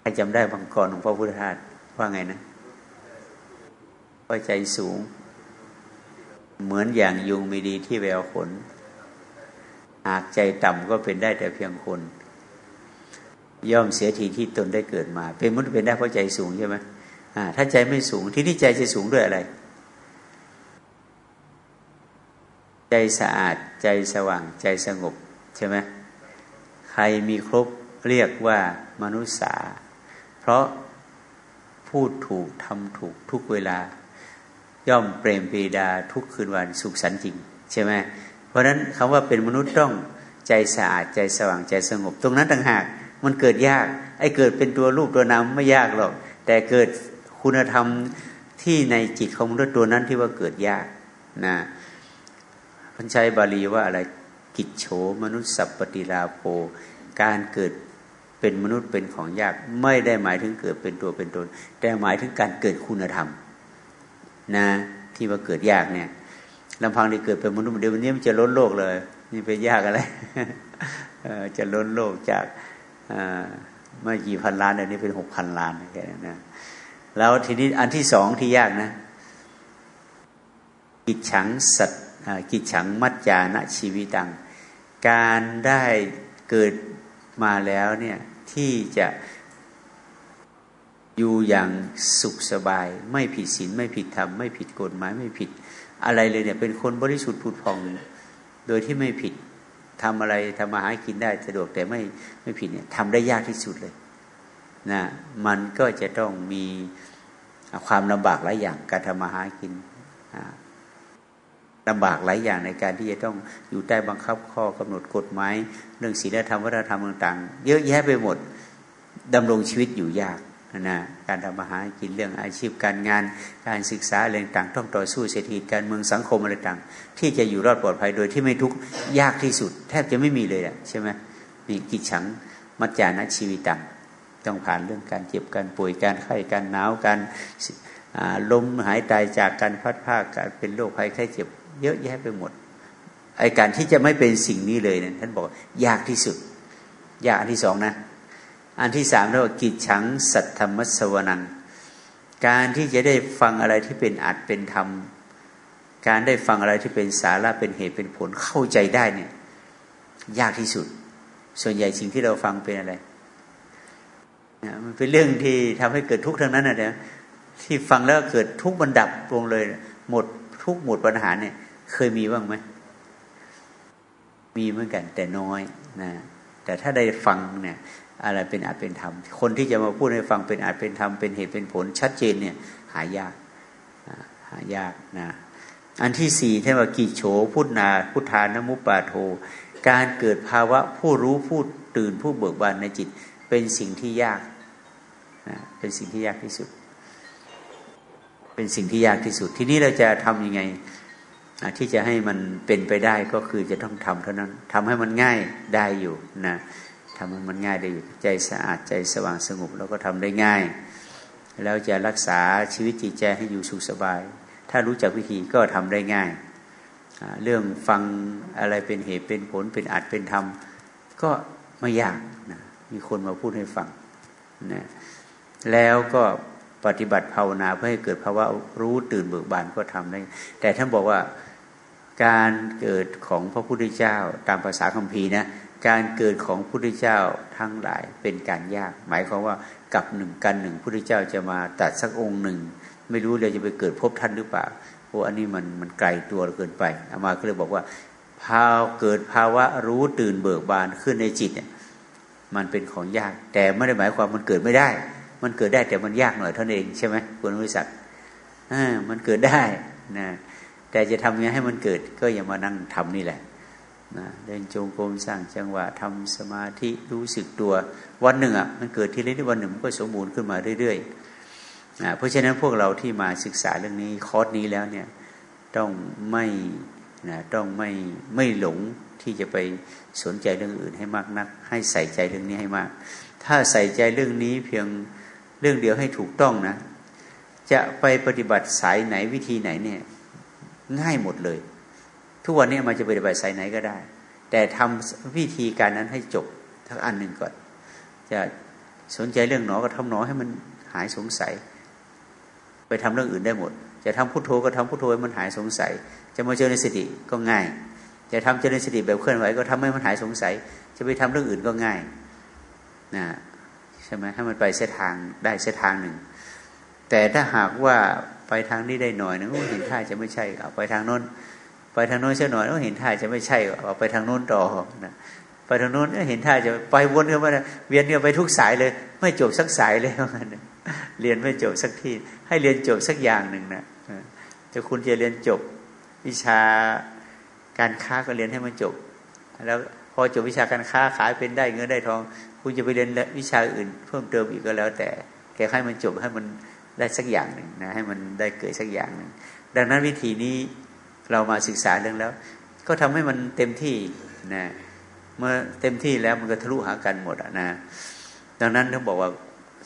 ใครจำได้บางกรหลวงพ่อพุทธทาสว่าไงนะว่าใจสูง เหมือนอย่างยุงมีดีที่แววขน หากใจต่ำก็เป็นได้แต่เพียงคน ย่อมเสียทีที่ตนได้เกิดมา เป็นมนุษย์เป็นได้เพราะใจสูงใช่ไหมถ้าใจไม่สูงที่ที่ใจจะสูงด้วยอะไร ใจสะอาดใจสว่างใจสงบใช่ไหมใครมีครบเรียกว่ามนุษย์สา เพราะพูดถูกทำถูกทุกเวลา ย่อมเปรมปีดาทุกคืนวันสุขสันต์จริง ใช่ไหมเพราะฉะนั้นคำว่าเป็นมนุษย์ต้องใจสะอาดใจสว่างใจสงบ ตรงนั้นต่างหากมันเกิดยากไอ้เกิดเป็นตัวรูปตัวนามไม่ยากหรอก แต่เกิดคุณธรรมที่ในจิตของมนุษย์ตัวนั้นที่ว่าเกิดยากนะพันชัยบาลีว่าอะไรกิจโฉมนุษย์สัพปติลาโภการเกิดเป็นมนุษย์เป็นของยาก ไม่ได้หมายถึงเกิดเป็นตัวเป็นตน แต่หมายถึงการเกิดคุณธรรม นะที่ว่าเกิดยากเนี่ยลำพังที่เกิดเป็นมนุษย์เดี๋ยววันนี้มันจะล้นโลกเลย นี่เป็นยากอะไรจะล้นโลกจากเมื่อกี่พันล้านเดี๋ยวนี้เป็นหกพันล้านแค่นั้นนะแล้วทีนี้อันที่สองที่ยากนะ กิจฉังสัตกิจฉังมัจจานะชีวิตัง การได้เกิดมาแล้วเนี่ยที่จะ อยู่อย่างสุขสบาย ไม่ผิดศีลไม่ผิดธรรมไม่ผิดกฎหมายไม่ผิดอะไรเลยเนี่ย เป็นคนบริสุทธิ์ผุดพอง โดยที่ไม่ผิดทำอะไรทำมาหากินได้สะดวกแต่ไม่ไม่ผิดเนี่ยทำได้ยากที่สุดเลยนะมันก็จะต้องมีความลำบากหลายอย่างการทำมาหากินลำบากหลายอย่างในการที่จะต้องอยู่ใต้บังคับข้อกำหนดกฎหมายเรื่องศีลธรรมวัฒนธรรมต่างๆ เยอะแยะไปหมดดำรงชีวิตอยู่ยาก นะการทำมาหากินเรื่องอาชีพการงาน การศึกษาอะไรต่างต้องต่อสู้เศรษฐกิจการเมืองสังคมอะไรต่างที่จะอยู่รอดปลอดภัยโดยที่ไม่ทุกข์ยากที่สุด แทบจะไม่มีเลยอะใช่ไหมมีกิจฉังมัจจานะชีวิตต่างต้องผ่านเรื่องการเจ็บการป่วยการไข้การหนาวการลมหายใจจากการพัดผ้าการเป็นโรคภัยไข้เจ็บ เยอะแยะไปหมดไอการที่จะไม่เป็นสิ่งนี้เลยเนี่ยท่านบอกยากที่สุด ยากที่สองนะ อันที่สามเรียกว่ากิจฉังสัทธรรมสวนัง การที่จะได้ฟังอะไรที่เป็นอัดเป็นธรรม การได้ฟังอะไรที่เป็นสาระเป็นเหตุเป็นผลเข้าใจได้เนี่ย ยากที่สุด ส่วนใหญ่สิ่งที่เราฟังเป็นอะไรมันเป็นเรื่องที่ทำให้เกิดทุกข์ทั้งนั้นนะเนี่ยที่ฟังแล้วเกิดทุกข์บรรดับลงเลย หมดทุกหมดปัญหาเนี่ย เคยมีบ้างไหมมีเหมือนกันแต่น้อยนะแต่ถ้าได้ฟังเนี่ย อะไรเป็นอาจเป็นธรรม คนที่จะมาพูดให้ฟังเป็นอาจเป็นธรรมเป็นเหตุเป็นผล ชัดเจนเนี่ยหายากหายากนะอันที่สี่ท่านว่ากิจโฉพุทนาพุทธานมุปปาโท การเกิดภาวะผู้รู้ผู้ตื่นผู้เบิกบานในจิตเป็นสิ่งที่ยากนะเป็นสิ่งที่ยากที่สุด เป็นสิ่งที่ยากที่สุด ทีนี้เราจะทำยังไงที่จะให้มันเป็นไปได้ก็คือจะต้องทำเท่านั้นทำให้มันง่ายได้อยู่นะ ทำให้มันง่ายได้อยู่ใจสะอาดใจสว่างสงบเราก็ทำได้ง่าย แล้วจะรักษาชีวิตจิตใจให้อยู่สุขสบาย ถ้ารู้จักวิธีก็ทำได้ง่าย เรื่องฟังอะไรเป็นเหตุเป็นผลเป็นอัดเป็นธรรม ก็ไม่ยากนะมีคนมาพูดให้ฟังนะแล้วก็ปฏิบัติภาวนาเพื่อให้เกิดภาวะรู้ตื่นเบิกบานก็ทำได้ แต่ท่านบอกว่าการเกิดของพระพุทธเจ้าตามภาษาคัมภีร์นะ การเกิดของพระพุทธเจ้าทั้งหลายเป็นการยาก หมายความว่ากับหนึ่งกันหนึ่งพระพุทธเจ้าจะมาตัดสักองค์หนึ่ง ไม่รู้เลยจะไปเกิดพบท่านหรือเปล่าเพราะอันนี้มันมันไกลตัวเกินไปอามาก็เลยบอกว่าพาเกิดภาวะรู้ตื่นเบิกบานขึ้นในจิตเนี่ยมันเป็นของยาก แต่ไม่ได้หมายความมันเกิดไม่ได้ มันเกิดได้แต่มันยากหน่อยเท่านั้นเองใช่ไหมคุณวิสัชอ่ามันเกิดได้นะแต่จะทำยังไงให้มันเกิดก็อย่ามานั่งทำนี่แหละ นะเดินจงกรมสร้างจังหวะทำสมาธิรู้สึกตัว วันหนึ่งอะมันเกิดที่เรื่วันหนึ่งมันก็สมบูรณ์ขึ้นมาเรื่อยๆนะเพราะฉะนั้นพวกเราที่มาศึกษาเรื่องนี้คอร์สนี้แล้วเนี่ยต้องไม่นะต้องไม่ไม่หลงที่จะไปสนใจเรื่องอื่นให้มากนัก ให้ใส่ใจเรื่องนี้ให้มาก ถ้าใส่ใจเรื่องนี้เพียงเรื่องเดียวให้ถูกต้องนะ จะไปปฏิบัติสายไหนวิธีไหนเนี่ยง่ายหมดเลย ทุกวันนี้มันจะปฏิบัติสายไหนก็ได้ แต่ทำวิธีการนั้นให้จบทั้งอันหนึ่งก่อน จะสนใจเรื่องหนอก็ทำหนอให้มันหายสงสัย ไปทำเรื่องอื่นได้หมด จะทำพุทโธก็ทำพุทโธให้มันหายสงสัย จะมาเจริญสติก็ง่าย จะทำเจริญสติแบบเคลื่อนไหวก็ทำให้มันหายสงสัย จะไปทำเรื่องอื่นก็ง่ายนะใช่ไหมให้มันไปเส้นทางได้เส้นทางหนึ่ง แต่ถ้าหากว่าไปทางนี้ได้หน่อยนึงเห็นท่าจะไม่ใช่เอาไปทางโน้น ไปทางโน้นเสียหน่อยเห็นท่าจะไม่ใช่เอาไปทางโน้นต่อนะไปทางโน้นเห็นท่าจะไปวนกันมาเวียนกันไปทุกสายเลย ไม่จบสักสายเลยเรียนไม่จบสักที่ ให้เรียนจบสักอย่างหนึ่งนะแต่คุณจะเรียนจบวิชาการค้าก็เรียนให้มันจบ แล้วพอจบวิชาการค้าขายเป็นได้เงินได้ทอง คุณจะไปเรียนวิชาอื่น เพิ่มเติมอีกก็แล้ว แต่แกให้มันจบให้มันได้สักอย่างหนึ่งนะให้มันได้เกิดสักอย่างหนึ่งดังนั้นวิธีนี้ เรามาศึกษาเรื่องแล้ว ก็ทำให้มันเต็มที่นะเมื่อเต็มที่แล้วมันก็ทะลุหากันหมดนะ ดังนั้นต้องบอกว่า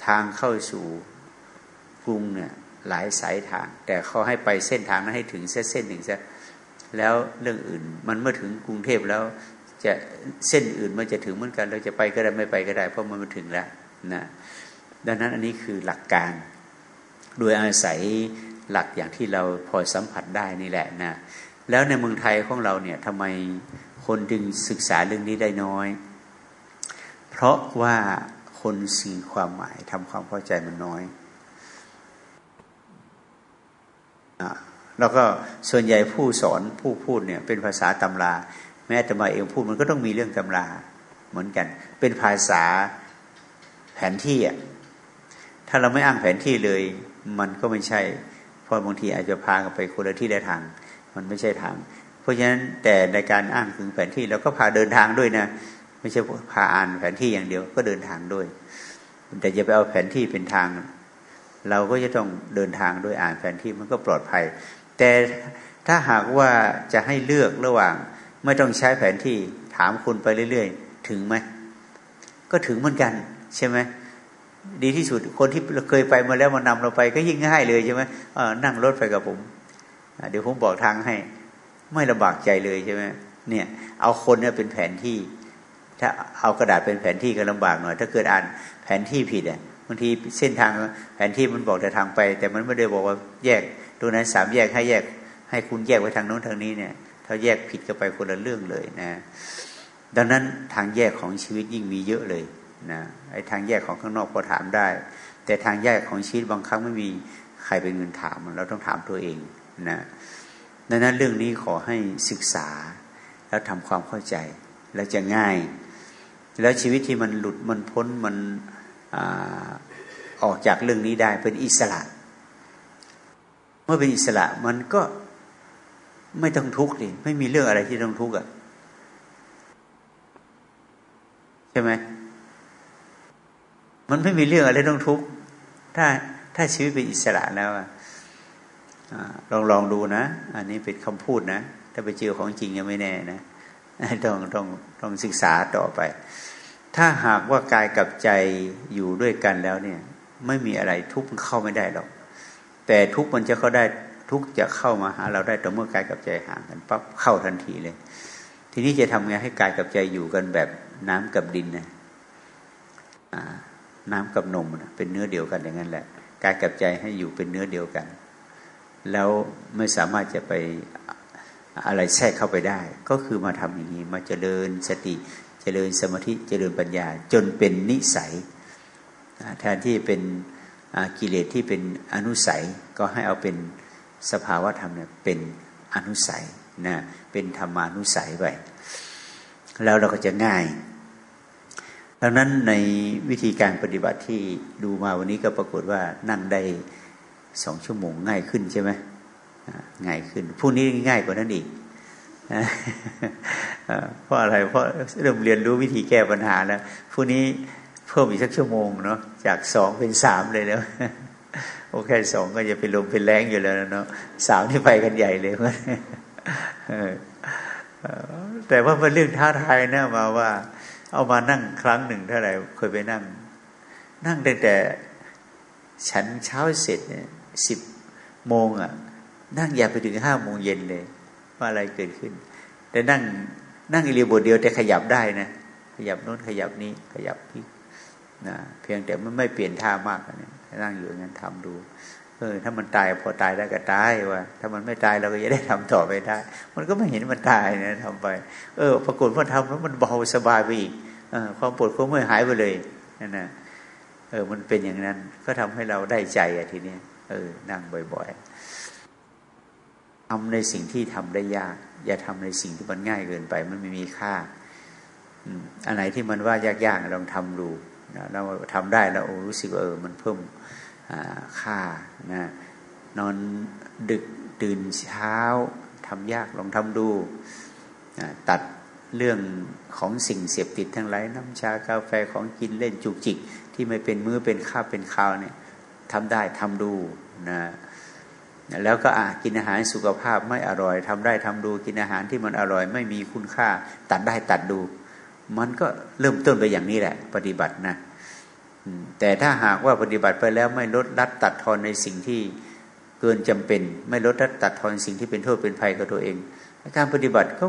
ทางเข้าสู่กรุงเนี่ยหลายสายทาง แต่เขาให้ไปเส้นทางนั้นให้ถึงเส้นเส้นหนึ่งซะแล้วเรื่องอื่นมันเมื่อถึงกรุงเทพแล้ว จะเส้นอื่นมันจะถึงเหมือนกัน เราจะไปก็ได้ไม่ไปก็ได้ เพราะมันมาถึงแล้วนะดังนั้นอันนี้คือหลักการ โดยอาศัย หลักอย่างที่เราพอสัมผัสได้นี่แหละนะแล้วในเมืองไทยของเราเนี่ยทำไมคนจึงศึกษาเรื่องนี้ได้น้อย เพราะว่าคนสื่อความหมายทำความเข้าใจมันน้อยอแล้วก็ส่วนใหญ่ผู้สอนผู้พูดเนี่ยเป็นภาษาตำรา แม้แต่มาเองพูดมันก็ต้องมีเรื่องตำราเหมือนกัน เป็นภาษาแผนที่อะถ้าเราไม่อ้างแผนที่เลย มันก็ไม่ใช่ เพราะบางทีอาจจะพากไปคนละที่ละทาง มันไม่ใช่ทาง เพราะฉะนั้นแต่ในการอ่านถึงแผนที่เราก็พาเดินทางด้วยนะไม่ใช่พาอ่านแผนที่อย่างเดียวก็เดินทางด้วย แต่จะไปเอาแผนที่เป็นทาง เราก็จะต้องเดินทางด้วยอ่านแผนที่มันก็ปลอดภัย แต่ถ้าหากว่าจะให้เลือกระหว่าง ไม่ต้องใช้แผนที่ถามคุณไปเรื่อย ๆ ถึงไหมก็ถึงเหมือนกันใช่ไหม ดีที่สุด คนที่เคยไปมาแล้วมานำเราไปก็ยิ่งง่ายเลยใช่ไหมนั่งรถไปกับผมเดี๋ยวผมบอกทางให้ ไม่ลำบากใจเลยใช่ไหมเนี่ย เอาคนเนี่ยเป็นแผนที่ ถ้าเอากระดาษเป็นแผนที่ก็ลำบากหน่อย ถ้าเกิดอ่านแผนที่ผิดอะบางทีเส้นทางแผนที่มันบอกแต่ทางไป แต่มันไม่ได้บอกว่าแยกตรงนั้นสามแยกให้แยก ให้คุณแยกไปทางโน้นทางนี้เนี่ย ถ้าแยกผิดก็ไปคนละเรื่องเลยนะ ดังนั้นทางแยกของชีวิตยิ่งมีเยอะเลย นะไอ้ทางแยกของข้างนอกพอถามได้ แต่ทางแยกของชีวิตบางครั้งไม่มีใครเป็นเงินถามเราต้องถามตัวเองนะดังนั้นเรื่องนี้ขอให้ศึกษาแล้วทำความเข้าใจ แล้วจะง่าย แล้วชีวิตที่มันหลุดมันพ้นมันอออกจากเรื่องนี้ได้เป็นอิสระ เมื่อเป็นอิสระมันก็ไม่ต้องทุกข์ดิไม่มีเรื่องอะไรที่ต้องทุกข์อะใช่ไหม มันไม่มีเรื่องอะไรต้องทุกข์ถ้าถ้าชีวิตเป็นอิสระแล้วลองลองดูนะ อันนี้เป็นคำพูดนะ ถ้าไปเจอของจริงยังไม่แน่นะต้องต้องต้องศึกษาต่อไป ถ้าหากว่ากายกับใจอยู่ด้วยกันแล้วเนี่ย ไม่มีอะไรทุกข์เข้าไม่ได้หรอก แต่ทุกข์มันจะเข้าได้ทุกข์จะเข้ามาหาเราได้ต่อเมื่อกายกับใจห่างกันปั๊บเข้าทันทีเลย ทีนี้จะทำไงให้กายกับใจอยู่กันแบบน้ำกับดินนะ น้ำกับนมเป็นเนื้อเดียวกันอย่างนั้นแหละกายกับใจให้อยู่เป็นเนื้อเดียวกัน แล้วไม่สามารถจะไปอะไรแทรกเข้าไปได้ ก็คือมาทำอย่างนี้มาเจริญสติ เจริญสมาธิเจริญปัญญา จนเป็นนิสัย แทนที่เป็นกิเลสที่เป็นอนุสัย ก็ให้เอาเป็นสภาวะธรรมเนี่ยเป็นอนุสัยนะเป็นธรรมานุสัยไปแล้วเราก็จะง่าย ดังนั้นในวิธีการปฏิบัติที่ดูมาวันนี้ก็ปรากฏว่านั่งได้สองชั่วโมงง่ายขึ้นใช่ไหมง่ายขึ้นพรุ่งนี้ง่ายกว่านั้นอีกเพราะอะไรเพราะเริ่มเรียนรู้วิธีแก้ปัญหาแล้วพรุ่งนี้เพิ่มอีกสักชั่วโมงเนาะจากสองเป็นสามเลยแล้วโอเคสองก็จะเป็นลมเป็นแรงอยู่แล้วเนาะสามที่ไปกันใหญ่เลยแต่ว่าเป็นเรื่องท้าทายนะมาว่า เอามานั่งครั้งหนึ่งเท่าไหร่เคยไปนั่ง นั่งตั้งแต่ ฉันเช้าเสร็จเนี่ยสิบโมงอะ นั่งอย่าไปถึงห้าโมงเย็นเลย ว่าอะไรเกิดขึ้น แต่นั่งนั่งอิเลียบทเดียวแต่ขยับได้นะขยับโน้นขยับนี้ขยับพี่นะเพียงแต่มันไม่เปลี่ยนท่ามากนะนั่งอยู่อย่างนั้นทำดูเออถ้ามันตายพอตายได้ก็ตายว่า ถ้ามันไม่ตายเราก็จะได้ทำต่อไปได้ มันก็ไม่เห็นมันตายนะทำไป เออ ปรากฏว่าทำแล้วมันเบาสบายไปอีก ความปวดความเมื่อยหายไปเลยนั่นนะเออ มันเป็นอย่างนั้น ก็ทำให้เราได้ใจอะทีนี้เออ นั่งบ่อยๆทำในสิ่งที่ทำได้ยาก อย่าทำในสิ่งที่มันง่ายเกินไป มันไม่มีค่าอันไหนที่มันว่ายากๆลองทำดูเราทำได้แล้วรู้สึกเออ มันเพิ่มค่านะนอนดึกตื่นเช้าทำยากลองทำดู ตัด เรื่องของสิ่งเสพติดทั้งหลายน้ำชากาแฟของกินเล่นจุกจิก ที่ไม่เป็นมื้อเป็นข้าวเป็นข้าวเนี่ยทำได้ทำดูนะแล้วก็อะกินอาหารสุขภาพไม่อร่อยทำได้ทำดูกินอาหารที่มันอร่อย ไม่มีคุณค่า ตัดได้ตัดดู มันก็เริ่มต้นไปอย่างนี้แหละ ปฏิบัตินะแต่ถ้าหากว่าปฏิบัติไปแล้วไม่ลดรัดตัดทอนในสิ่งที่เกินจำเป็น ไม่ลดรัดตัดทอนสิ่งที่เป็นโทษเป็นภัยกับตัวเอง การปฏิบัติก็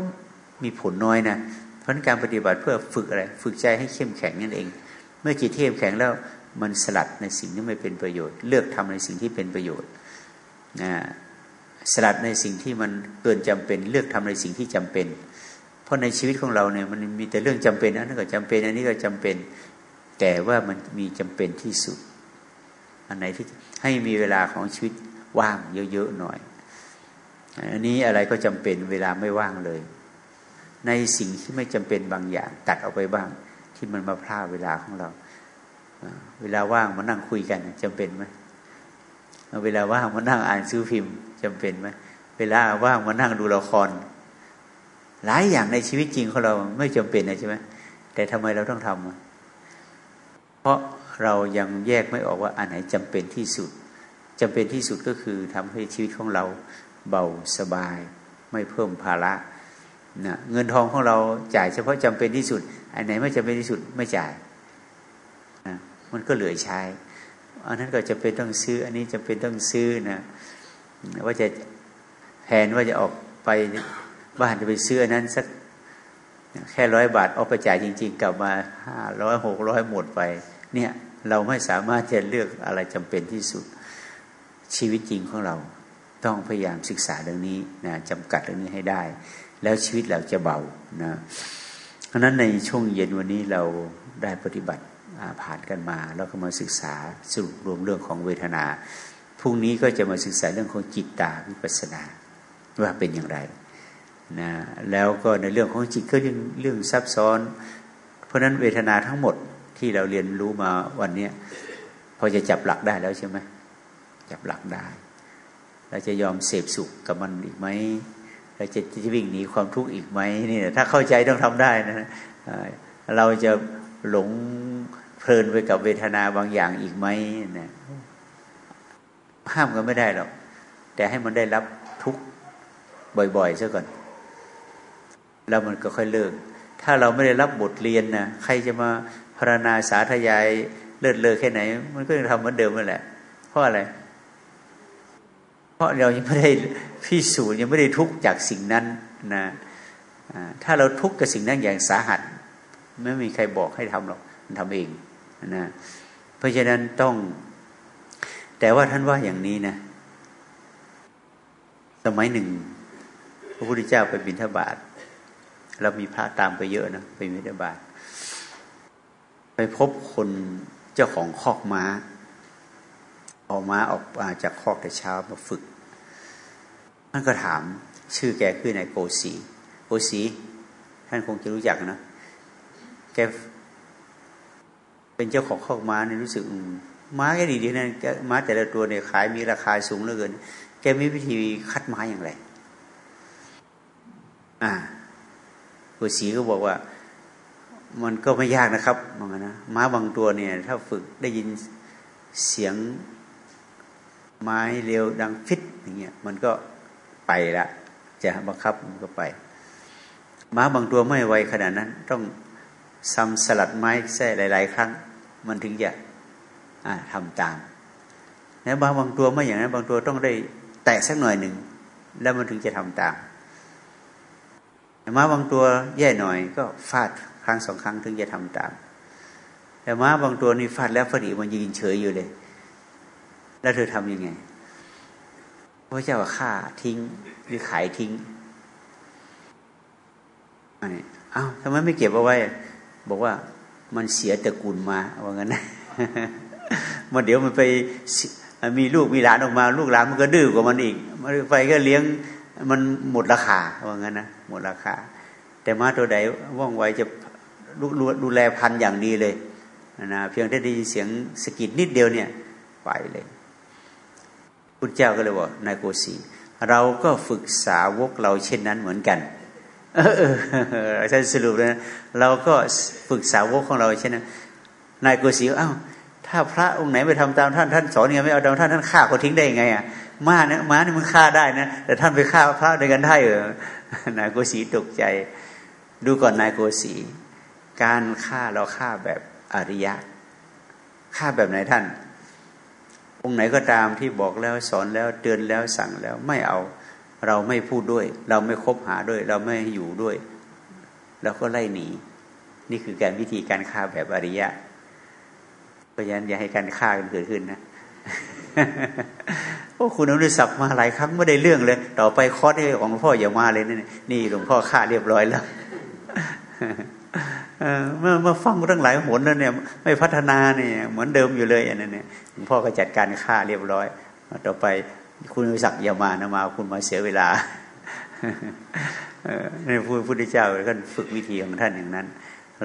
มีผลน้อยนะเพราะการปฏิบัติเพื่อฝึกอะไร ฝึกใจให้เข้มแข็งนั่นเอง เมื่อจิตเข้มแข็งแล้วมันสลัดในสิ่งที่ไม่เป็นประโยชน์ เลือกทำในสิ่งที่เป็นประโยชน์นะสลัดในสิ่งที่มันเกินจำเป็น เลือกทำในสิ่งที่จำเป็น เพราะในชีวิตของเราเนี่ยมันมีแต่เรื่องจำเป็นอันนั้นก็จำเป็นอันนี้ก็จำเป็น แต่ว่ามันมีจำเป็นที่สุด อันไหนที่ให้มีเวลาของชีวิตว่างเยอะๆหน่อย อันนี้อะไรก็จำเป็นเวลาไม่ว่างเลย ในสิ่งที่ไม่จำเป็นบางอย่าง ตัดออกไปบ้าง ที่มันมาพลาดเวลาของเราเวลาว่างมานั่งคุยกันจำเป็นไหมเวลาว่างมานั่งอ่านซื้อพิมพ์จำเป็นไหมเวลาว่างมานั่งดูละคร หลายอย่างในชีวิตจริงของเราไม่จำเป็นนะใช่ไหมแต่ทำไมเราต้องทำเพราะเรายังแยกไม่ออกว่าอันไหนจำเป็นที่สุดจำเป็นที่สุดก็คือทำให้ชีวิตของเราเบาสบาย ไม่เพิ่มภาระ นะเงินทองของเราจ่ายเฉพาะจำเป็นที่สุด อันไหนไม่จำเป็นที่สุดไม่จ่ายนะมันก็เหลือใช้ อันนั้นก็จะเป็นต้องซื้อ อันนี้จะเป็นต้องซื้อนะว่าจะแผนว่าจะออกไปบ้านจะไปซื้ออันนั้นสักแค่ร้อยบาทเอาไปจ่ายจริง ๆ กลับมาห้าร้อยหกร้อยหมดไป เนี่ยเราไม่สามารถจะเลือกอะไรจำเป็นที่สุดชีวิตจริงของเรา ต้องพยายามศึกษาเรื่องนี้นะจำกัดเรื่องนี้ให้ได้ แล้วชีวิตเราจะเบานะเพราะนั้นในช่วงเย็นวันนี้เราได้ปฏิบัติผ่านกันมา แล้วก็มาศึกษาสรุปรวมเรื่องของเวทนาพรุ่งนี้ก็จะมาศึกษาเรื่องของจิตตาวิปัสสนาว่าเป็นอย่างไรนะแล้วก็ในเรื่องของจิตก็เรื่องเรื่องซับซ้อน เพราะนั้นเวทนาทั้งหมดที่เราเรียนรู้มาวันนี้พอจะจับหลักได้แล้วใช่ไหมจับหลักได้เราจะยอมเสพสุขกับมันอีกไหม เราจะจะวิ่งหนีความทุกข์อีกไหมนี่ถ้าเข้าใจต้องทำได้นะเราจะหลงเพลินไปกับเวทนาบางอย่างอีกไหมนะห้ามกันไม่ได้หรอกแต่ให้มันได้รับทุกข์บ่อยๆซะก่อน แล้วมันก็ค่อยเลิก ถ้าเราไม่ได้รับบทเรียนนะใครจะมาพารณาสาธยายเลิศเลอแค่ไหน มันก็ยังทำเหมือนเดิมนั่นแหละ เพราะอะไร เพราะเรายังไม่ได้พิสูจน์ยังไม่ได้ทุกข์จากสิ่งนั้นนะถ้าเราทุกข์กับสิ่งนั้นอย่างสาหัส ไม่มีใครบอกให้ทำหรอกมันทำเองนะเพราะฉะนั้นต้อง แต่ว่าท่านว่าอย่างนี้นะ สมัยหนึ่ง พระพุทธเจ้าไปบิณฑบาตเรามีพระตามไปเยอะนะไปบิณฑบาตไปพบคนเจ้าของคอกม้า ออกมาออกมาจากคอกแต่เช้ามาฝึกท่านก็ถามชื่อแกคือนายโกสีโกสีท่านคงจะรู้จักนะ แกเป็นเจ้าของคอกม้าเนี่ยรู้สึกม้าแกดีดีนะม้าแต่ละตัวเนี่ยขายมีราคาสูงเหลือเกิน แกมีวิธีคัดม้าอย่างไร อ่าโกสีก็บอกว่า มันก็ไม่ยากนะครับมันนะม้าบางตัวเนี่ย ถ้าฝึกได้ยินเสียง ไม้เร็วดังฟิตอย่างเงี้ยมันก็ไปละจะบังคับมันก็ไป ม้าบางตัวไม่ไวขนาดนั้น ต้องซ้ำสลัดไม้แท้หลาย ๆ ครั้ง มันถึงจะทำตามแล้วบางบางตัวไม่อย่างนั้น บางตัวต้องได้แตะสักหน่อยหนึ่งแล้วมันถึงจะทำตามม้าบางตัวแย่หน่อยก็ฟาดครั้งสองครั้งถึงจะทำตาม แต่ม้าบางตัวนี่ฟาดแล้วฟาดอีกมันยืนเฉยอยู่เลย แล้วเธอทํำยังไงพระเจ้าว่าฆ่าทิ้งหรือขายทิ้งอันนี้อ้าวทำไมไม่เก็บเอาไว้ บอกว่ามันเสียตระกูลมาว่างั้นนะมันเดี๋ยวมันไปมีลูกมีหลานออกมา ลูกหลานมันก็ดื้อกว่ามันอีกมันไปก็เลี้ยงมันหมดราคาว่างั้นนะหมดราคา แต่มาตัวใดว่องไวจะดูแลพันอย่างดีเลยนะเพียงแค่ได้ยินเสียงสกิดนิดเดียวเนี่ย ไปเลย พุทธเจ้าก็เลยบอกนายโกศีเราก็ฝึกสาวกเราเช่นนั้นเหมือนกันเออท่านสรุปนะเราก็ฝึกสาวกของเราเช่นนั้นนายโกศีอ้าวถ้าพระองค์ไหนไปทำตามท่านท่านสอนยังไงไม่เอาตามท่านท่านฆ่าเขาทิ้งได้ยังไงอะม้าเนี่ยม้านี่มันฆ่าได้นะแต่ท่านไปฆ่าพระด้วยกันได้เหรอนายโกศีตกใจ ดูก่อนนายโกศีการฆ่าเราฆ่าแบบอริยะฆ่าแบบไหนท่าน องค์ไหนก็ตามที่บอกแล้วสอนแล้วเตือนแล้วสั่งแล้วไม่เอาเราไม่พูดด้วย เราไม่คบหาด้วย เราไม่อยู่ด้วยเราก็ไล่หนี นี่คือการวิธีการฆ่าแบบอริยะเพราะฉะนั้นอย่าให้การฆ่ากันเกิดขึ้นนะโอ้คุณอนุสักมาหลายครั้งไม่ได้เรื่องเลย ต่อไปคอร์สของหลวงพ่ออย่ามาเลยนี่นี่หลวงพ่อฆ่าเรียบร้อยแล้ว เมื่อเมื่อฟังตั้งหลายหนแล้วเนี่ย ไม่พัฒนาเนี่ยเหมือนเดิมอยู่เลยอันนั้นเนี่ยหลวงพ่อก็จัดการฆ่าเรียบร้อย ต่อไปคุณสักอย่ามานะมา คุณมาเสียเวลาในพระพุทธเจ้าท่านฝึกวิธีของท่านอย่างนั้น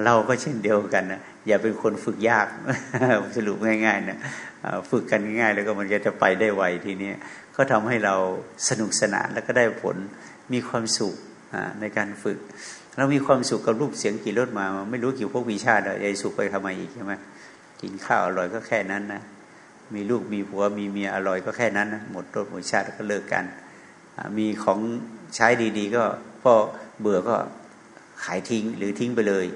เราก็เช่นเดียวกันนะอย่าเป็นคนฝึกยากสรุปง่ายๆนะฝึกกันง่ายๆ แล้วก็มันจะจะไปได้ไวทีนี้ก็ทำให้เราสนุกสนานแล้วก็ได้ผลมีความสุขในการฝึก เรามีความสุขกับรูปเสียงกี่รถมา ไม่รู้กี่พวกวิชาเลยไอ้สุขไปทำไมอีกใช่ไหมกินข้าวอร่อยก็แค่นั้นนะมีลูกมีผัวมีเมียอร่อยก็แค่นั้นนะหมดรถหมดชาติก็เลิกกัน มีของใช้ดีๆ ก็พอเบื่อก็ขายทิ้งหรือทิ้งไปเลย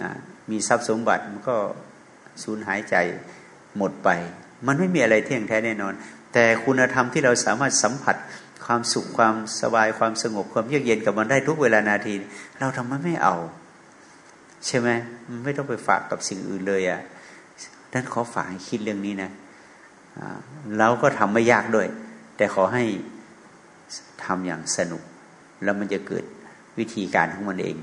นะมีทรัพย์สมบัติมันก็สูญหายใจหมดไป มันไม่มีอะไรเที่ยงแท้แน่นอน แต่คุณธรรมที่เราสามารถสัมผัส ความสุขความสบายความสงบความเยือกเย็นกับมันได้ทุกเวลานาที เราทำไมไม่เอา ใช่ไหมไม่ต้องไปฝากกับสิ่งอื่นเลยอะ่ะนั้นขอฝากให้คิดเรื่องนี้นะเราก็ทำไม่ยากด้วย แต่ขอให้ทำอย่างสนุก แล้วมันจะเกิดวิธีการของมันเอง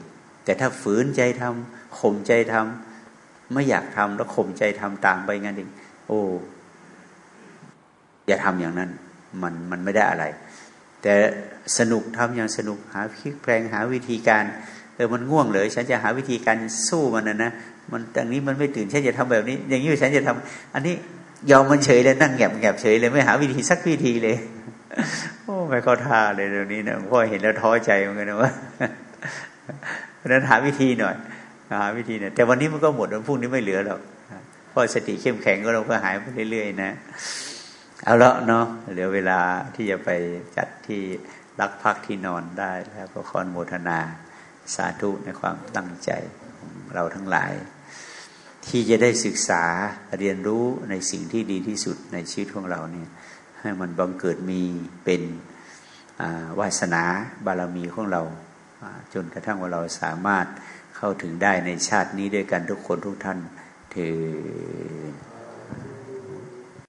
แต่ถ้าฝืนใจทำข่มใจทำไม่อยากทำแล้วข่มใจทำตามไปงั้นเองโอ้อย่าทำอย่างนั้น มันมันไม่ได้อะไร แต่สนุกทำอย่างสนุกหาพิกแปลงหาวิธีการเออมันง่วงเลยฉันจะหาวิธีการสู้มันนะนะมันอย่างนี้มันไม่ตื่นฉันจะทำแบบนี้ อย่างนี้ฉันจะทำอันนี้ยอมมันเฉยเลยนั่งแงบแงบเฉยเลยไม่หาวิธีสักวิธีเลย โอ้ไม่เข้าท่าเลยเดี๋ยวนี้นะพ่อเห็นแล้วท้อใจเหมือนกันนะว่าเพราะนั้นหาวิธีหน่อยหาวิธีเนี่ยแต่วันนี้มันก็หมดวันพรุ่งนี้ไม่เหลือหรอกพอสติเข้มแข็งก็เราก็หายไปเรื่อยๆนะ เอาละเนาะเหลือเวลาที่จะไปจัดที่รักพักที่นอนได้แล้วก็คอนโมทนาสาธุในความตั้งใจเราทั้งหลาย ที่จะได้ศึกษาเรียนรู้ในสิ่งที่ดีที่สุดในชีวิตของเราเนี่ยให้มันบังเกิดมีเป็นวาสนาบารมีของเรา จนกระทั่งว่าเราสามารถเข้าถึงได้ในชาตินี้ด้วยกันทุกคนทุกท่านถือ